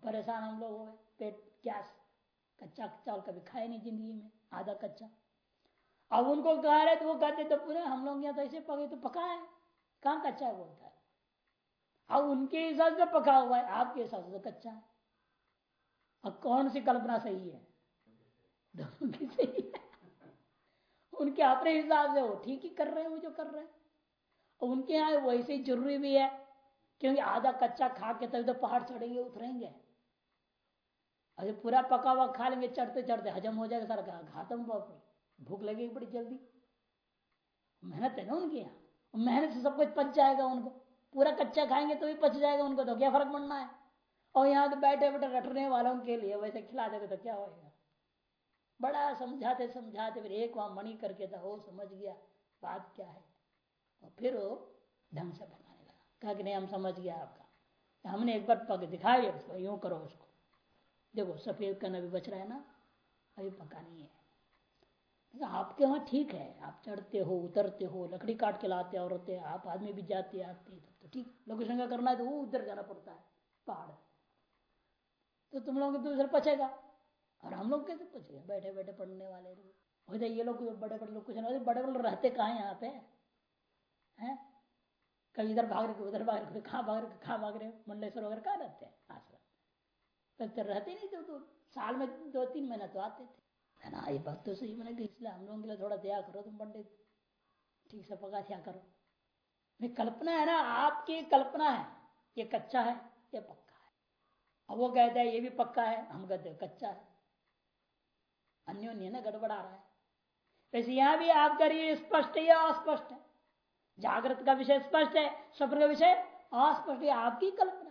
परेशान हम लोग हो गए। पेट गैस कच्चा चावल कभी खाए नहीं ज़िंदगी में, आधा कच्चा। अब उनको कह रहे तो वो कहते तो पूरे हम लोग यहाँ तो ऐसे पके तो पका है। कहाँ कच्चा है? बोलता है। अब उनके हिसाब से पका हुआ है, आपके हिसाब से तो कच्चा है। अब कौन सी कल्पना सही है? दोनों की सही है। उनके अपने हिसाब से वो ठीक ही कर रहे हैं, वो जो कर रहे हैं। और उनके यहाँ वैसे ही ज़रूरी भी है, क्योंकि आधा कच्चा खा के तभी तो पहाड़ चढ़ेंगे, उतरेंगे। अरे पूरा पका हुआ खा लेंगे, चढ़ते चढ़ते हजम हो जाएगा सारा घातम भूख लगेगी बड़ी जल्दी। मेहनत है ना उनके यहाँ। मेहनत से सब कुछ पच जाएगा उनको। पूरा कच्चा खाएँगे तो भी पच जाएगा उनको तो क्या फ़र्क पड़ना है? और यहाँ तो बैठे बैठे रटने वालों के लिए वैसे खिला देगा तो क्या होगा बड़ा समझाते समझाते फिर एक वहाँ मणि करके था वो समझ गया, बात क्या है? और फिर वो ढंग से बनाने लगा। कहा कि नहीं, हम समझ गया आपका। हमने एक बार पक दिखाया, उसको यूँ करो उसको। देखो, सफ़ेद करना भी बच रहा है ना, अभी पका नहीं है। आपके वहाँ ठीक है, आप चढ़ते हो, उतरते हो, लकड़ी काट के लाते औरतें, आप आदमी भी जाते आते तो ठीक। लोकेशन का करना है तो वो उधर जाना पड़ता है, पहाड़। तो तुम लोग तो उधर पचेगा, और हम लोग कैसे पचेगा बैठे बैठे पढ़ने वाले लोग। ये लोग बड़े बड़े लोग कुछ बड़े बड़े रहते कहा यहाँ पे? हैं? कभी इधर भाग रहे उधर भाग रहे कहाँ भाग रहे, कहाँ भाग रहे मंडलेश्वर वगैरह कहाँ रहते हैं? आश्रम। तो रहते नहीं तो साल में दो तीन महीना तो आते थे। ना, ये बात तो सही मैंने इसलिए हम लोगों के लिए थोड़ा दया करो, तुम पंडित। ठीक से पका दिया करो। नहीं कल्पना है ना, आपकी कल्पना है, ये कच्चा है, ये पक्का है। अब वो कहते हैं, ये भी पक्का है, हम कहते हैं, कच्चा है। अन्योन्य ना, गड़बड़ा रहा है। वैसे यहाँ भी आप करिए स्पष्ट या अस्पष्ट है। जागृत का विषय स्पष्ट है, स्वप्न का विषय अस्पष्ट है आपकी कल्पना है।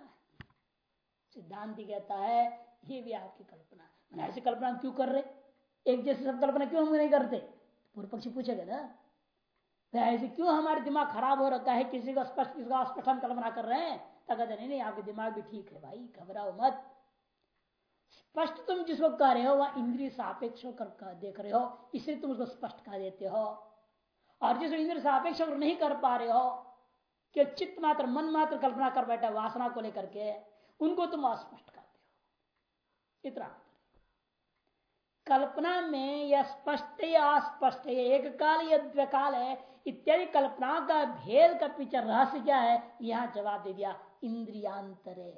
सिद्धांत कहता है, ये भी आपकी कल्पना है। ऐसी कल्पना क्यों कर रहे? एक जैसे सब कल्पना क्यों हम नहीं करते? पूर्व पक्षी पूछेगा ना? तो ऐसे क्यों हमारे दिमाग खराब हो रखा है? किसी को स्पष्ट, किसी को अस्पष्ट हम कल्पना कर रहे हैं? तो कहते नहीं नहीं, आपके दिमाग भी ठीक है भाई, घबराओ मत। स्पष्ट तुम जिसको कह रहे हो, वह इंद्रिय सापेक्ष होकर देख रहे हो। इसलिए तुम उसको स्पष्ट कह देते हो। और जिसको इंद्रिय सापेक्ष नहीं कर पा रहे हो, कि चित्त मात्र, मन मात्र कल्पना कर बैठा वासना को लेकर के उनको तुम अस्पष्ट करते हो। इतना कल्पना में यह स्पष्ट या अस्पष्ट एक काल या द्वकाल है, इत्यादि कल्पना का भेद का पीछे रहस्य क्या है? यहाँ जवाब दे दिया, इंद्रियांतरे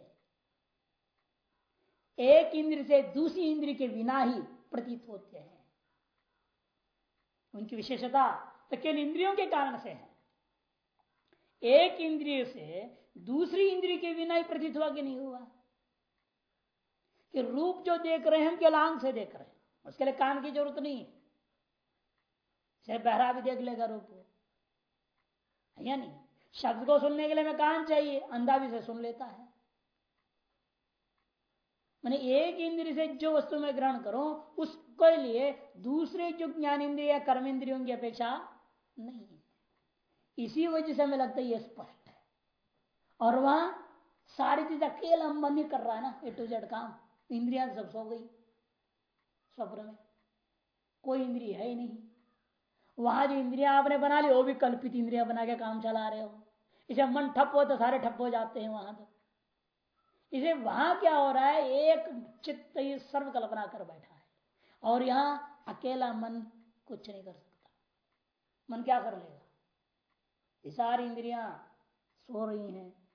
एक इंद्र से दूसरी इंद्र के बिना ही प्रतीत होते हैं। उनकी विशेषता तो केवल इंद्रियों के कारण से है। एक इंद्रिय से दूसरी इंद्रिय के बिना ही प्रतीत हुआ कि नहीं हुआ। कि रूप जो देख रहे हैं, हम केवल आँख से देख रहे हैं। उसके लिए कान की ज़रूरत नहीं है। बहरा भी देख लेगा रूप या नहीं शब्द को सुनने के लिए मैं कान चाहिए, अंधा भी से सुन लेता है। मैंने एक इंद्रिय से जो वस्तु में ग्रहण करूँ, उसके लिए दूसरे जो ज्ञान इंद्रिय या कर्म इंद्रियों की अपेक्षा नहीं इसी वजह से हमें लगता है ये स्पष्ट। और वहाँ सारी चीज़ अकेला मन ही कर रहा है ना, ए टू जेड काम। इंद्रिया सब सो गई। स्वप्न में। कोई इंद्रिय है ही नहीं। वहाँ जो इंद्रिया आपने बना ली, वो भी कल्पित इंद्रिया बना के काम चला रहे हो। इसे मन ठप हो तो सारे ठप हो जाते हैं वहाँ तो। इसे वहाँ क्या हो रहा है? एक चित्त सर्व कल्पना कर बैठा है। और यहाँ अकेला मन कुछ नहीं कर सकता। मन क्या कर लेगा? ये सारी इंद्रिया सो रही हैं।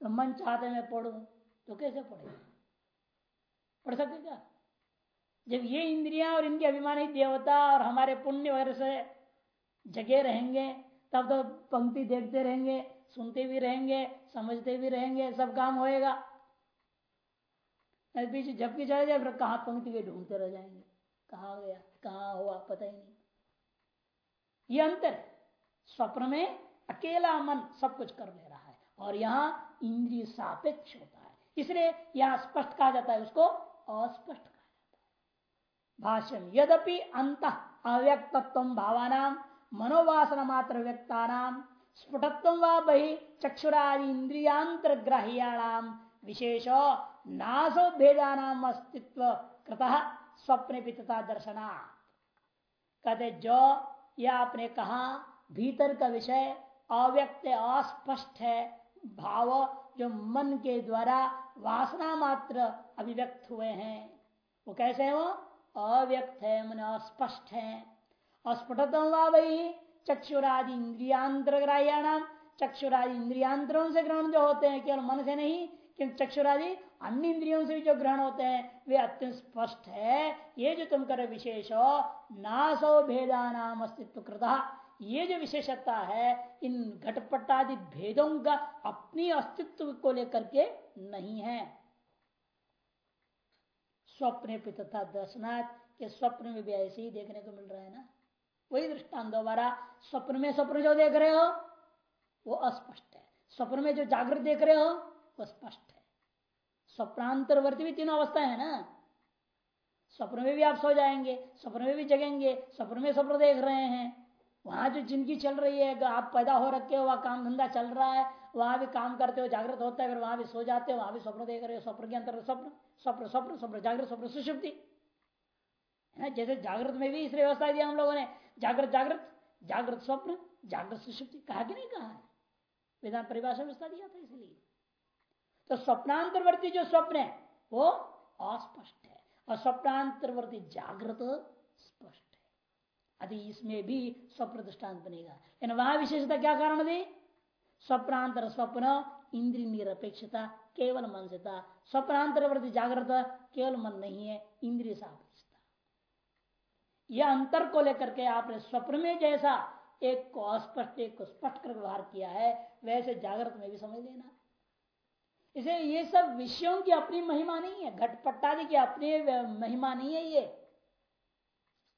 तो मन चाहते मैं पढ़ू तो कैसे पढ़ेगा पढ़ सकते क्या? जब ये इंद्रियाँ और इनके अभिमानी देवता और हमारे पुण्य वगैरह से जगे रहेंगे, तब तो पंक्ति देखते रहेंगे, सुनते भी रहेंगे, समझते भी रहेंगे, सब काम होएगा। पीछे झपकी चले जाए फिर कहा पंक्ति के ढूंढते रह जाएँगे? कहा गया? कहा हुआ? पता ही नहीं। ये अंतर स्वप्न में अकेला मन सब कुछ कर ले रहा है। और यहाँ इंद्रिय सापेक्ष होता है। इसलिए यहाँ स्पष्ट कहा जाता है, उसको अस्पष्ट कहा जाता है। भाषण यद्यपि अंत अव्यक्तत्व भावानाम मनोवासना मात्र व्यक्ता स्फुटत्व व बही चक्षुरादि इंद्रियांतर ग्राह्याणाम विशेष नासो भेदानाम अस्तित्व कृत स्वप्न पिता दर्शना कहते जो यह आपने कहा, भीतर का विषय अव्यक्त अस्पष्ट है भाव जो मन के द्वारा वासना मात्र अभिव्यक्त हुए हैं। वो कैसे है वो? अव्यक्त है, मन अस्पष्ट है। अस्फुटतम वही चक्षुरादि इंद्रियांतर ग्राह्याणाम चक्षुरादि इंद्रियांतरों से ग्रहण जो होते हैं, केवल मन से नहीं, किंतु चक्षुरादि अन्य इंद्रियों से भी जो ग्रहण होते हैं, वे अत्यंत स्पष्ट है। ये जो तुम कर विशेष हो नासो भेदा नाम अस्तित्व कृता। ये जो विशेषता है, इन घटपटादि भेदों का अपनी अस्तित्व को लेकर के नहीं है। स्वप्न तथा दर्शनाथ के स्वप्न में भी ऐसे ही देखने को मिल रहा है ना? वही दृष्टांत दोबारा, स्वप्न में स्वप्न जो देख रहे हो, वो अस्पष्ट है। स्वप्न में जो जागृत देख रहे हो, वो स्पष्ट है। स्वप्नांतरवर्ती भी तीनों अवस्था है ना? स्वप्न में भी आप सो जाएँगे, स्वप्न में भी जगेंगे, स्वप्न में स्वप्न देख रहे हैं। वहाँ जो ज़िंदगी चल रही है आप पैदा हो रखे हो, वहाँ काम धंधा चल रहा है, वहाँ भी काम करते हो, जागृत होता है फिर वहाँ भी सो जाते हो, वहाँ भी स्वप्न देख रहे हो, स्वप्न के अंतर स्वप्न स्वप्न स्वप्न स्वप्न, जागृत, स्वप्न सुषुप्ति है जैसे जागृत में भी इस व्यवस्था दिया हम लोगों ने, जागृत जागृत जागृत, स्वप्न, जागृत सुषुप्ति कहा कि नहीं कहा? है वेदांत परिभाषा व्यवस्था दिया था इसलिए। तो स्वप्नांतरवर्ती जो स्वप्न है, वो अस्पष्ट है। और स्वप्नांतरवर्ती जागृत अति इसमें भी स्वप्न दृष्टांत बनेगा। यानी वहाँ विशेषता क्या कारण दी स्वप्नांतर स्वप्न, इंद्रिय निरपेक्षता, केवल मन से था स्वप्नांतरवर्ती जागृत, केवल मन नहीं है, इंद्रिय सापेक्षता। यह अंतर को लेकर के आपने स्वप्न में जैसा एक को अस्पष्ट, एक को स्पष्ट कर व्यवहार किया है, वैसे जागृत में भी समझ लेना। इसे ये सब विषयों की अपनी महिमा नहीं है, घटपट्टादि की अपनी महिमा नहीं है ये।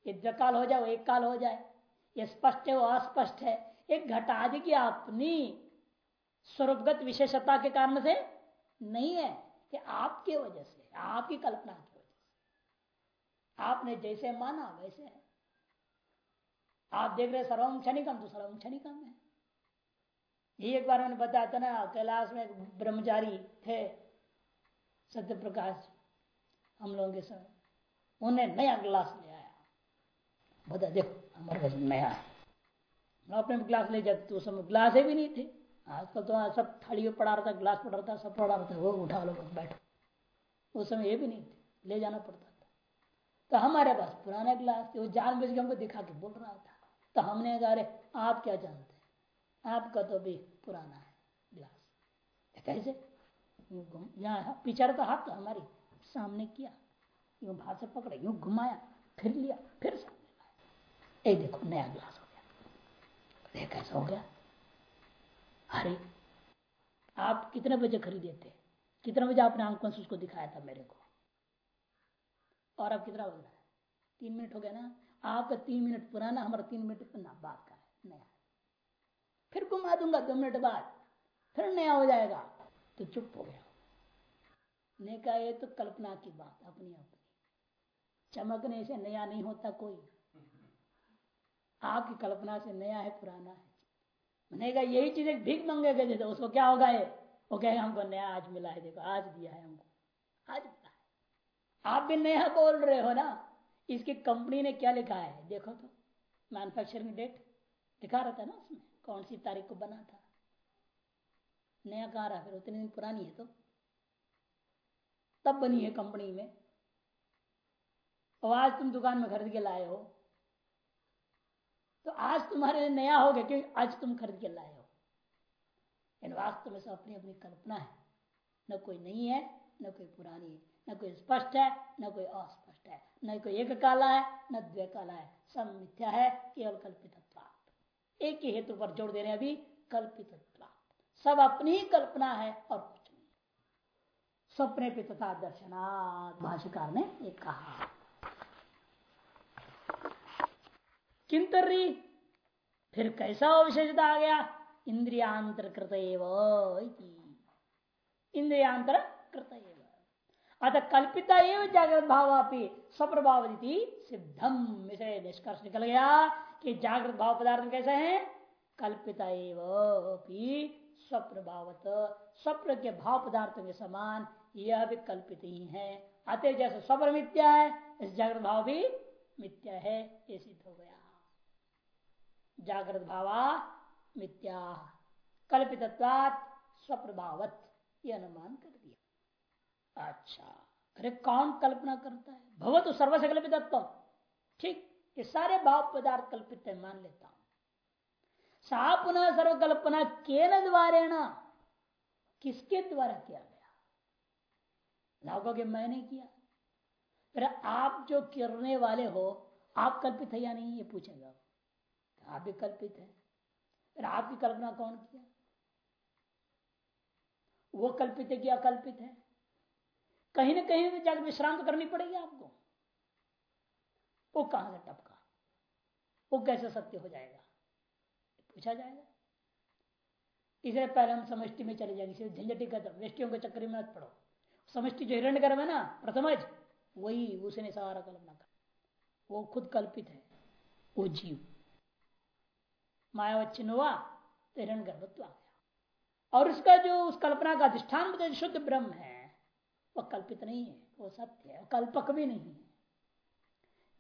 ये काल हो जाए, वो एक काल हो जाए। ये स्पष्ट है, वो अस्पष्ट है। एक घटादि की अपनी स्वरूपगत विशेषता के कारण से नहीं है कि आपके वजह से, आपकी कल्पना की वजह से। आपने जैसे माना, वैसे है। आप देख रहे सर्वम क्षणिकम तो सर्वम क्षणिकम है। ये एक बार मैंने बताया था ना, कैलाश में ब्रह्मचारी थे सत्य प्रकाश हम लोगों के समय उन्हें नया गिलास ले आया। बता, देखो हमारे पास नया है। अपने गिलास ले जाते तो उस समय गिलास भी नहीं थे। आजकल तो सब थाली में पड़ा रहता, गिलास पड़ा रहता, सब पड़ा रहता, वो उठा लो बैठो। उस समय ये भी नहीं थे, ले जाना पड़ता था। तो हमारे पास पुराना गिलास थे, वो जान बुझ के हमको दिखा के बोल रहा था। तो हमने कहा, अरे, आप क्या जानते हैं? आपका तो भी पुराना है गिलास। कैसे? यहाँ पीछे तो हाथ तो हमारी सामने किया। यूँ से पकड़े, यूँ घुमाया, फिर लिया, फिर सामने लाया देखो नया गिलास हो गया कैसा हो गया अरे, आप कितने बजे खरीदे थे कितने बजे आपने आँखों से उसको दिखाया था मेरे को? और अब कितना बज है तीन मिनट हो गया ना? आपका तीन मिनट पुराना, हमारा तीन मिनट ना बात का है, नया। फिर घुमा दूँगा दो मिनट बाद, फिर नया हो जाएगा। तो चुप हो गया। ने कहा, ये तो कल्पना की बात अपनी अपनी चमकने से नया नहीं होता कोई। आपकी कल्पना से नया है, पुराना है। मैंने यही चीज़, एक भीख मांगेगा जैसे, उसको क्या होगा ये? वो कहेगा, हमको नया आज मिला है, देखो, आज दिया है हमको। आज मिला है। आप भी नया बोल रहे हो ना? इसकी कंपनी ने क्या लिखा है? देखो तो मैन्युफैक्चरिंग डेट लिखा रहता है ना उसमें, कौन सी तारीख को बना था। नया कहा रहा? फिर उतने दिन पुरानी है तो। तब बनी है कंपनी में। आज तुम दुकान में खरीद के लाए हो। तो आज तुम्हारे लिए नया हो गया, क्योंकि आज तुम खरीद के लाए हो। इन वास्तव में सब अपनी अपनी कल्पना है। न कोई नहीं है, न कोई पुरानी है, न कोई स्पष्ट है, न कोई अस्पष्ट है, न कोई एक काला है, न द्वे काला है। सब मिथ्या है, केवल कल्पित एक ही हेतु पर जोड़ दे रहे हैं अभी कल्पित सब अपनी ही कल्पना है और कुछ नहीं। स्वप्ने तथा दर्शनाथ भाष्यकार ने एक कहा। किंतरी फिर कैसा विशेषता आ गया? इंद्रियांतर कृत इंद्रियांतर कृत अतः कल्पिता एवं जागृत भाव स्वप्रभाव सिद्धम इसे निष्कर्ष निकल गया कि जागृत भाव पदार्थ कैसे हैं? कल्पिता एवं स्वप्रभावत स्वप्न के भाव पदार्थों के समान यह भी कल्पित ही है। अतः जैसे स्वप्न मिथ्या है, इस जागृत भाव भी मिथ्या है, ये सिद्ध हो गया। जागृत भावा मिथ्या कल्पित स्वप्रभावत यह अनुमान कर दिया। अच्छा अरे कौन कल्पना करता है? भगवत तो सर्वस्य कल्पित ठीक, ये सारे भाव पदार्थ कल्पित है, मान लेता हूँ। सा पुनः सर्वकल्पना के द्वारा किसके द्वारा किया गया? के मैंने किया। फिर आप जो करने वाले हो, आप कल्पित है या नहीं, ये पूछेगा। आप भी कल्पित है। फिर आपकी कल्पना कौन किया? वो कल्पित है कि अकल्पित है? कहीं ना कहीं तो जाकर विश्राम तो करनी पड़ेगी आपको। वो कहाँ से टपका? वो कैसे सत्य हो जाएगा? पूछा जाएगा। इसलिए पहले हम समष्टि में चले जाएँगे। झंझटी खत्म व्यष्टियों के चक्कर में मत पड़ो। समष्टि जो हिरण्य गर्भ है ना प्रथमज वही उसने सारा कल्पना कर वो खुद कल्पित है। वो जीव। मायावच्छिन्न हुआ तो हिरण गर्भत्व आ गया और उसका जो उस कल्पना का अधिष्ठान शुद्ध ब्रह्म है, वह कल्पित नहीं है, वो सत्य है, कल्पक भी नहीं है।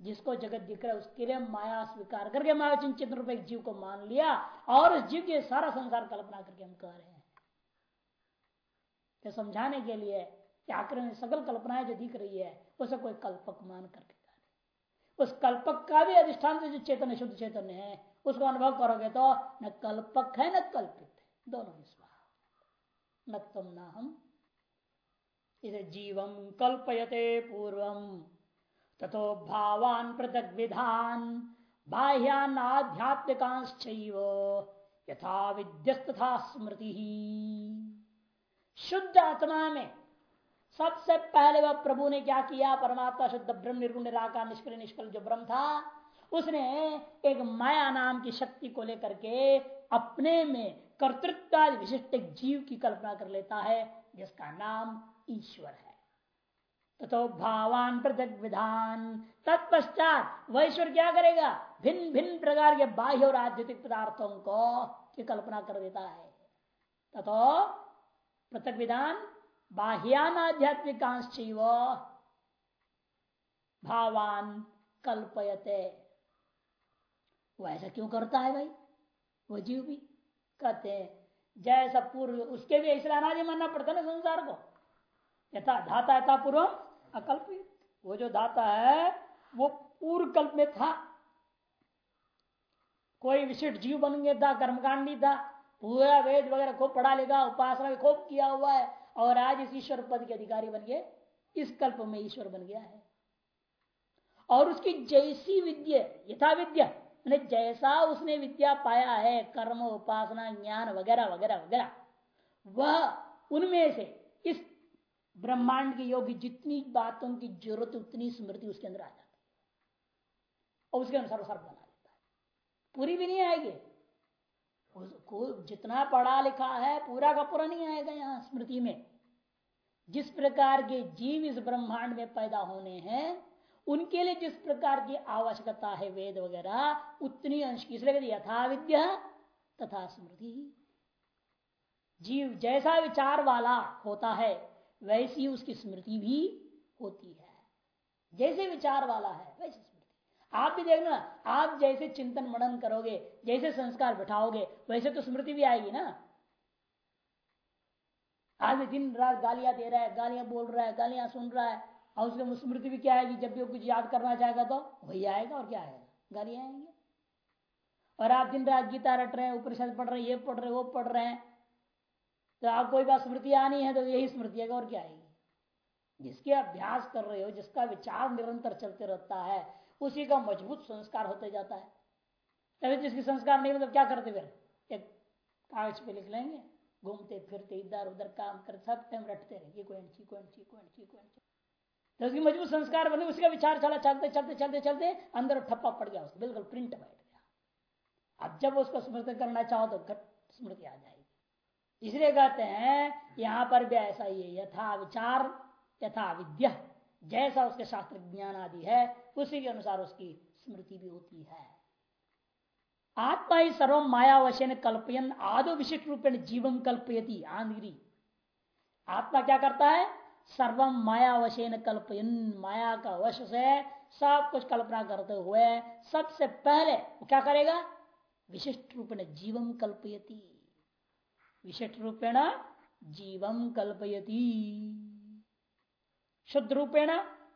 जिसको जगत दिख रहा है, उसके लिए माया स्वीकार करके माया चिंतित रूप एक जीव को मान लिया, और उस जीव के सारा संसार कल्पना करके हम कह रहे हैं। तो समझाने के लिए आक्रम सकल कल्पनाएँ जो दिख रही है, उसे कोई कल्पक मान करके उस कल्पक का भी अधिष्ठान जो चेतन शुद्ध चेतन है उसको अनुभव करोगे तो न कल्पक है, न कल्पित दोनों स्व न तुम, न हम। इसे जीवम कल्पयते पूर्वम तथो भावान पृथक विधान बाह्यान आध्यात्मिकांश यथा विद्यस्तथा स्मृति। शुद्ध आत्मा में सबसे पहले वह प्रभु ने क्या किया? परमात्मा शुद्ध ब्रह्म निर्गुण निराकार, निष्क्रिय निष्कल जो ब्रह्म था उसने एक माया नाम की शक्ति को लेकर के अपने में कर्तृत्व विशिष्ट जीव की कल्पना कर लेता है, जिसका नाम ईश्वर है। तो भावान पृथक विधान। तत्पश्चात वह ईश्वर क्या करेगा? भिन्न भिन्न प्रकार के बाह्य और आध्यात्मिक पदार्थों को, की कल्पना कर देता है। तथो पृथक विधान, बाह्यान आध्यात्मिक भावान कल्पयते। वो ऐसा क्यों करता है भाई? वो जीव भी कहते हैं, जैसा पूर्व, उसके भी ऐसा अनादि मानना पड़ता ना संसार को। यथा धाता, यथा पूर्व अकल्पित। वो जो धाता है, वो पूर्व कल्प में था। कोई विशिष्ट जीव बन गया था, कर्मकांडी था, पूरा वेद वगैरह खूब पढ़ा लेगा उपासना भी खूब किया हुआ है, और आज इस ईश्वर पद के अधिकारी बन गए, इस कल्प में ईश्वर बन गया है। और उसकी जैसी विद्या यथा विद्या जैसा उसने विद्या पाया है, कर्म, उपासना, ज्ञान वगैरह वगैरह वगैरह, वह उनमें से, इस ब्रह्मांड के योगी जितनी बातों की ज़रूरत, उतनी स्मृति उसके अंदर आ जाती है। और उसके अनुसार सर्व बना लेता है। पूरी भी नहीं आएगी। उसको जितना पढ़ा लिखा है, पूरा का पूरा नहीं आएगा यहाँ स्मृति में। जिस प्रकार के जीव इस ब्रह्मांड में पैदा होने हैं उनके लिए जिस प्रकार की आवश्यकता है वेद वगैरह, उतनी अंश इसलिए यथा विद्या तथा स्मृति। जीव जैसा विचार वाला होता है, वैसी उसकी स्मृति भी होती है। जैसे विचार वाला है, वैसी स्मृति। आप भी देखना, आप जैसे चिंतन मनन करोगे, जैसे संस्कार बिठाओगे, वैसे तो स्मृति भी आएगी ना। आदमी दिन रात गालियाँ दे रहा है, गालियाँ बोल रहा है, गालियाँ सुन रहा है और उसके स्मृति भी क्या आएगी जब भी कुछ याद करना चाहेगा तो वही आएगा और क्या आएगा? गाली आएँगे। और आप दिन रात गीता रट रहे हैं, उपनिषद पढ़ रहे हैं, ये पढ़ रहे वो पढ़ रहे हैं तो आप कोई बात स्मृति आनी है तो यही स्मृति है और क्या आएगी? जिसके अभ्यास कर रहे हो, जिसका विचार निरंतर चलते रहता है, उसी का मज़बूत संस्कार होते जाता है। तभी जिसकी संस्कार नहीं मतलब क्या करते फिर? एक कागज़ पे लिख लेंगे, घूमते फिरते इधर उधर काम करते सब टाइम रटते रहेंगे कोई अच्छी कोई अच्छी कोई अच्छी कोई अच्छी तो उसकी मज़बूत संस्कार बने उसका विचार चला, चलते चलते चलते चलते अंदर ठप्पा पड़ गया उसको, बिल्कुल प्रिंट बैठ गया। अब जब उसको स्मृति करना चाहो तो घट स्मृति आ जाएगी। इसलिए कहते हैं, यहाँ पर भी ऐसा ही है, यथा विचार, यथा विद्या, जैसा उसके शास्त्र ज्ञान आदि है, उसी के अनुसार उसकी स्मृति भी होती है। आत्मा ही सर्व मायावश्य कल्पयन, आदो विशिष्ट रूपेण जीवन कल्पयती आंधगिरी आत्मा क्या करता है? सर्वम मायावशेन कल्पयन माया का वश से सब कुछ कल्पना करते हुए सबसे पहले वो क्या करेगा? विशिष्ट रूपेण जीवम कल्पयती। विशिष्ट रूपेण जीवम कल्पयती। शुद्ध रूपेण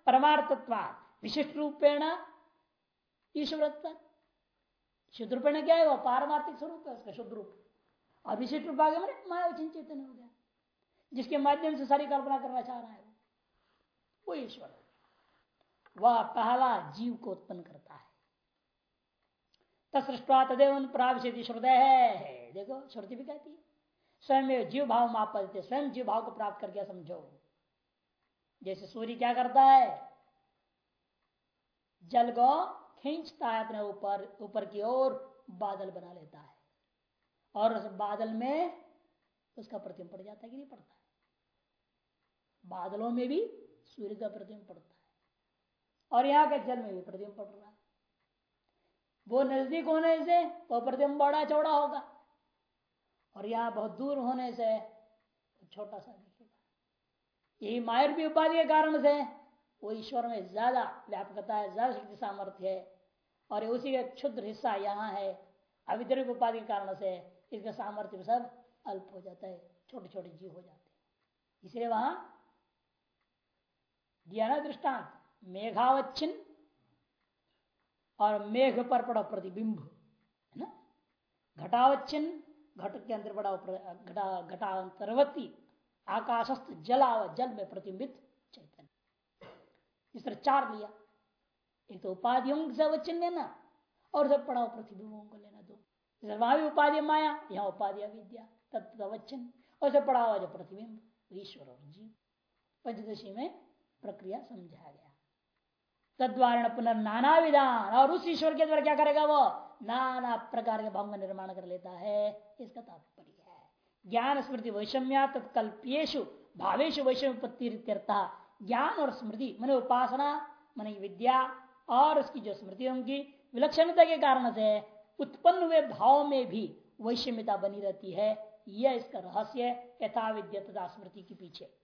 परमार्थत्व विशिष्ट रूपेण ईश्वरत्व शुद्ध रूपेण क्या है? वो पारमार्थिक स्वरूप है उसका शुद्ध रूप। और विशिष्ट रूप आगे मैंने माया चेतन हो गया। जिसके माध्यम से सारी कल्पना करना चाह रहा है वो। ईश्वर वह पहला जीव को उत्पन्न करता है। तत्सृष्टा तदेव प्रावशित श्रुदय है देखो, श्रुति भी कहती है, स्वयं जीव भाव माप स्वयं जीव भाव को प्राप्त करके समझो। जैसे सूर्य क्या करता है? जल को खींचता है अपने ऊपर ऊपर की ओर बादल बना लेता है। और उस बादल में उसका प्रतिम पड़ जाता है कि नहीं पड़ता बादलों में भी सूर्य का प्रतिबिंब पड़ता है। और यहाँ के जल में भी प्रतिबिंब पड़ रहा है। वो नज़दीक होने से वो प्रतिबिंब बड़ा चौड़ा होगा। और यहाँ बहुत दूर होने से छोटा सा दिखेगा। यही मायर भी उपाधि के कारण से वो ईश्वर में ज़्यादा व्यापकता है, ज़्यादा शक्ति सामर्थ्य है। और उसी का क्षुद्र हिस्सा यहाँ है। अविद्रव्य उपाधि के कारण से इसका सामर्थ्य सब अल्प हो जाता है छोटे छोटे जीव हो जाते हैं। इसलिए वहाँ दिया ना दृष्टांत, मेघावच्छिन्न और मेघ पर पड़ा प्रतिबिंब, है ना? घटावच्छिन्न, घट के अंदर बड़ा घटा घटांतरवती आकाशस्थ जल जल में प्रतिबिंबित चैतन्य। इस तरह चार लिया। एक तो उपाधियों से अवचन लेना और जब पढ़ाओ प्रतिबिंबों को लेना दो। वहाँ भी उपाधि माया, यहाँ उपाधि विद्या तत्वचन और जब पढ़ा हुआ जो प्रतिबिंब, ईश्वर और जीव। पंचदशी में प्रक्रिया समझाया गया। तद्वारा पुनर्नाना विधान और उस ईश्वर के द्वारा क्या करेगा वो? नाना प्रकार के भाव निर्माण कर लेता है। इसका तात्पर्य है। ज्ञान स्मृति वैषम्या तत्कल्पेशु भावेशु वैषम्यपत्ति ज्ञान और स्मृति, मन उपासना, मन विद्या, और उसकी जो स्मृतियों की विलक्षणता के कारण से उत्पन्न हुए भाव में भी वैषम्यता बनी रहती है। यह इसका रहस्य यथा विद्या तथा स्मृति के पीछे।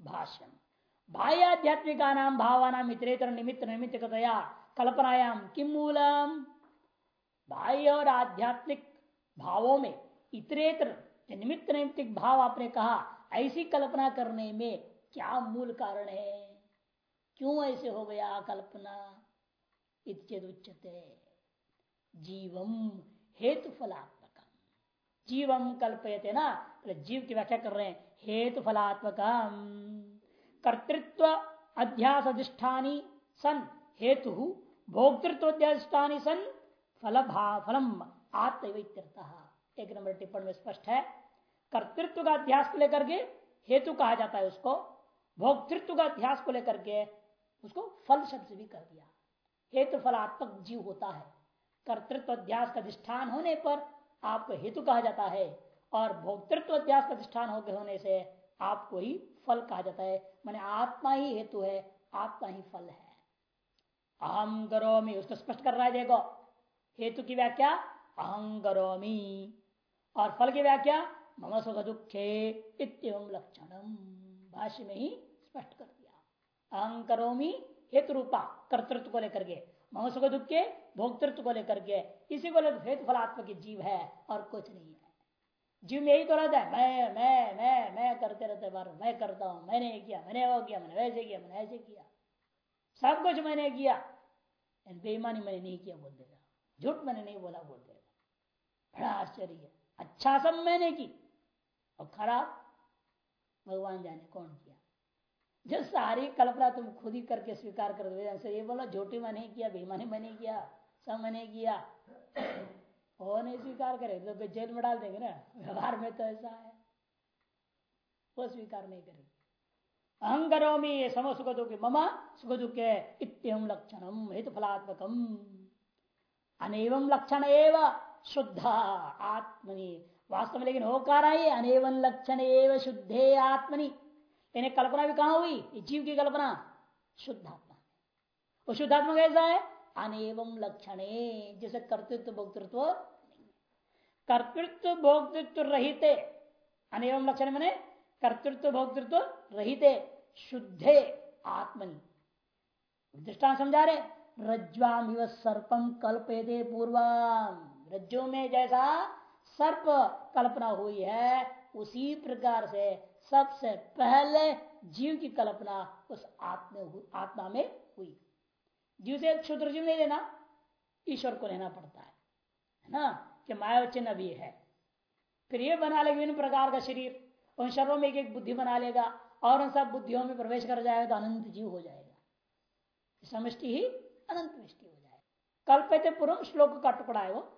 भाष्यम। बाह्य आध्यात्मिका नाम भावानाम इतरेतर निमित्त निमित्त कथया कल्पनायाम किम मूलम? बाह्य और आध्यात्मिक भावों में, इतरेतर निमित्त निमित्त भाव आपने कहा, ऐसी कल्पना करने में क्या मूल कारण है? क्यों ऐसे हो गया कल्पना? इच्छेद उच्चते जीवम हेतु फलात्मक जीवम कल्पयते ना जीव की व्याख्या कर रहे हैं हेतु फलात्मक कर्तृत्व अध्यास अधिष्ठानी सन। हेतु भोक्तृत्व अध्याष्टानी सन। फल फलम आत्म एक नंबर टिप्पण में स्पष्ट है। कर्तृत्व का अध्यास को लेकर के हेतु कहा जाता है उसको। भोक्तृत्व का अध्यास को लेकर के उसको फल शब्द भी कर दिया। हेतु फलात्मक जीव होता है। कर्तृत्व अध्यास का अधिष्ठान होने पर आपको हेतु कहा जाता है। और भोक्तृत्व अध्यास अधिष्ठान होने से आपको ही फल कहा जाता है। मैंने आत्मा ही हेतु है, आत्मा ही फल है। अहम करोमी, उसको स्पष्ट कर रहा है, देखो। हेतु की व्याख्या अहम करोमी। और फल की व्याख्या, मम सुख दुखे इतम लक्षणम भाष्य में ही स्पष्ट कर दिया। अहम करोमी हेतु रूपा कर्तृत्व को लेकर के। मम सुख दुखे, भोक्तृत्व को लेकर के। इसी को लेकर हेतु फलात्मक जीव है और कुछ नहीं है। जीव में यही तो रहता है। मैं मैं मैं मैं करते रहते बार। मैं करता हूँ। मैंने ये किया। मैंने वो किया। मैंने वैसे किया। मैंने ऐसे किया। सब कुछ मैंने किया। बेईमानी मैंने नहीं किया, बोल देगा। झूठ मैंने नहीं बोला, बोल देगा। बड़ा आश्चर्य है। अच्छा सब मैंने की। और खराब? भगवान जाने कौन किया? जो सारी कल्पना तुम खुद ही करके स्वीकार कर दो। ये बोला, झूठी मैंने किया, बेईमानी मैंने किया, सब मैंने किया। वो नहीं स्वीकार करे तो जेल में डाल देंगे ना। व्यवहार में तो ऐसा है। वो स्वीकार नहीं करेंगे अहं करोमी सम सुख दुख मम सुख दुख इतम लक्षणम हेतु फलात्मकम अनेवम लक्षण एव शुद्ध आत्मनि। वास्तव में लेकिन होकार आई अनेवन लक्षण एव शुद्धे आत्मनि। इन्हें कल्पना भी कहा हुई? जीव की कल्पना। शुद्ध आत्मा वो शुद्ध आत्मा कैसा है? अनेवम लक्षण, जैसे कर्तृत्व, भोक्तृत्व कर्तृत्व, भोक्तृत्व रहते। अनेवम लक्षण मैंने, कर्तृत्व, भोक्तृत्व रहते। शुद्धे, आत्मनि। दृष्टान समझा रहे? रज्वाम सर्पम कल्पे पूर्वम रज्जु में जैसा सर्प कल्पना हुई है, उसी प्रकार से सबसे पहले जीव की कल्पना उस आत्मा आत्मा में जीव से क्षुद्र जीव नहीं लेना, ईश्वर को लेना पड़ता है ना? कि मायावचन अभी है। फिर ये बना लेगा विभिन्न प्रकार का शरीर। उन शरीरों में एक एक बुद्धि बना लेगा और उन सब बुद्धियों में प्रवेश कर जाएगा तो अनंत जीव हो जाएगा। समष्टि ही अनंत मिष्टि हो जाएगा। कल पे पूर्व श्लोक का टुकड़ा है वो।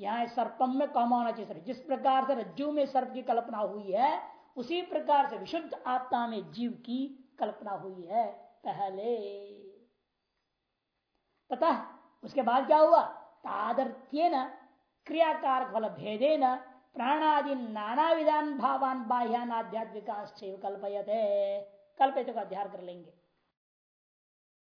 यहाँ सर्पम में कम होना चाहिए जिस प्रकार से रज्जु में सर्प की कल्पना हुई है, उसी प्रकार से विशुद्ध आत्मा में जीव की कल्पना हुई है। पहले तथा उसके बाद क्या हुआ? तादर्थ्य न क्रियाकार फल भेदे न प्राणादि नाना विधान भावान बाह्यान आध्यात्मिका कल्पयत। कल्पित का अध्ययन कर लेंगे।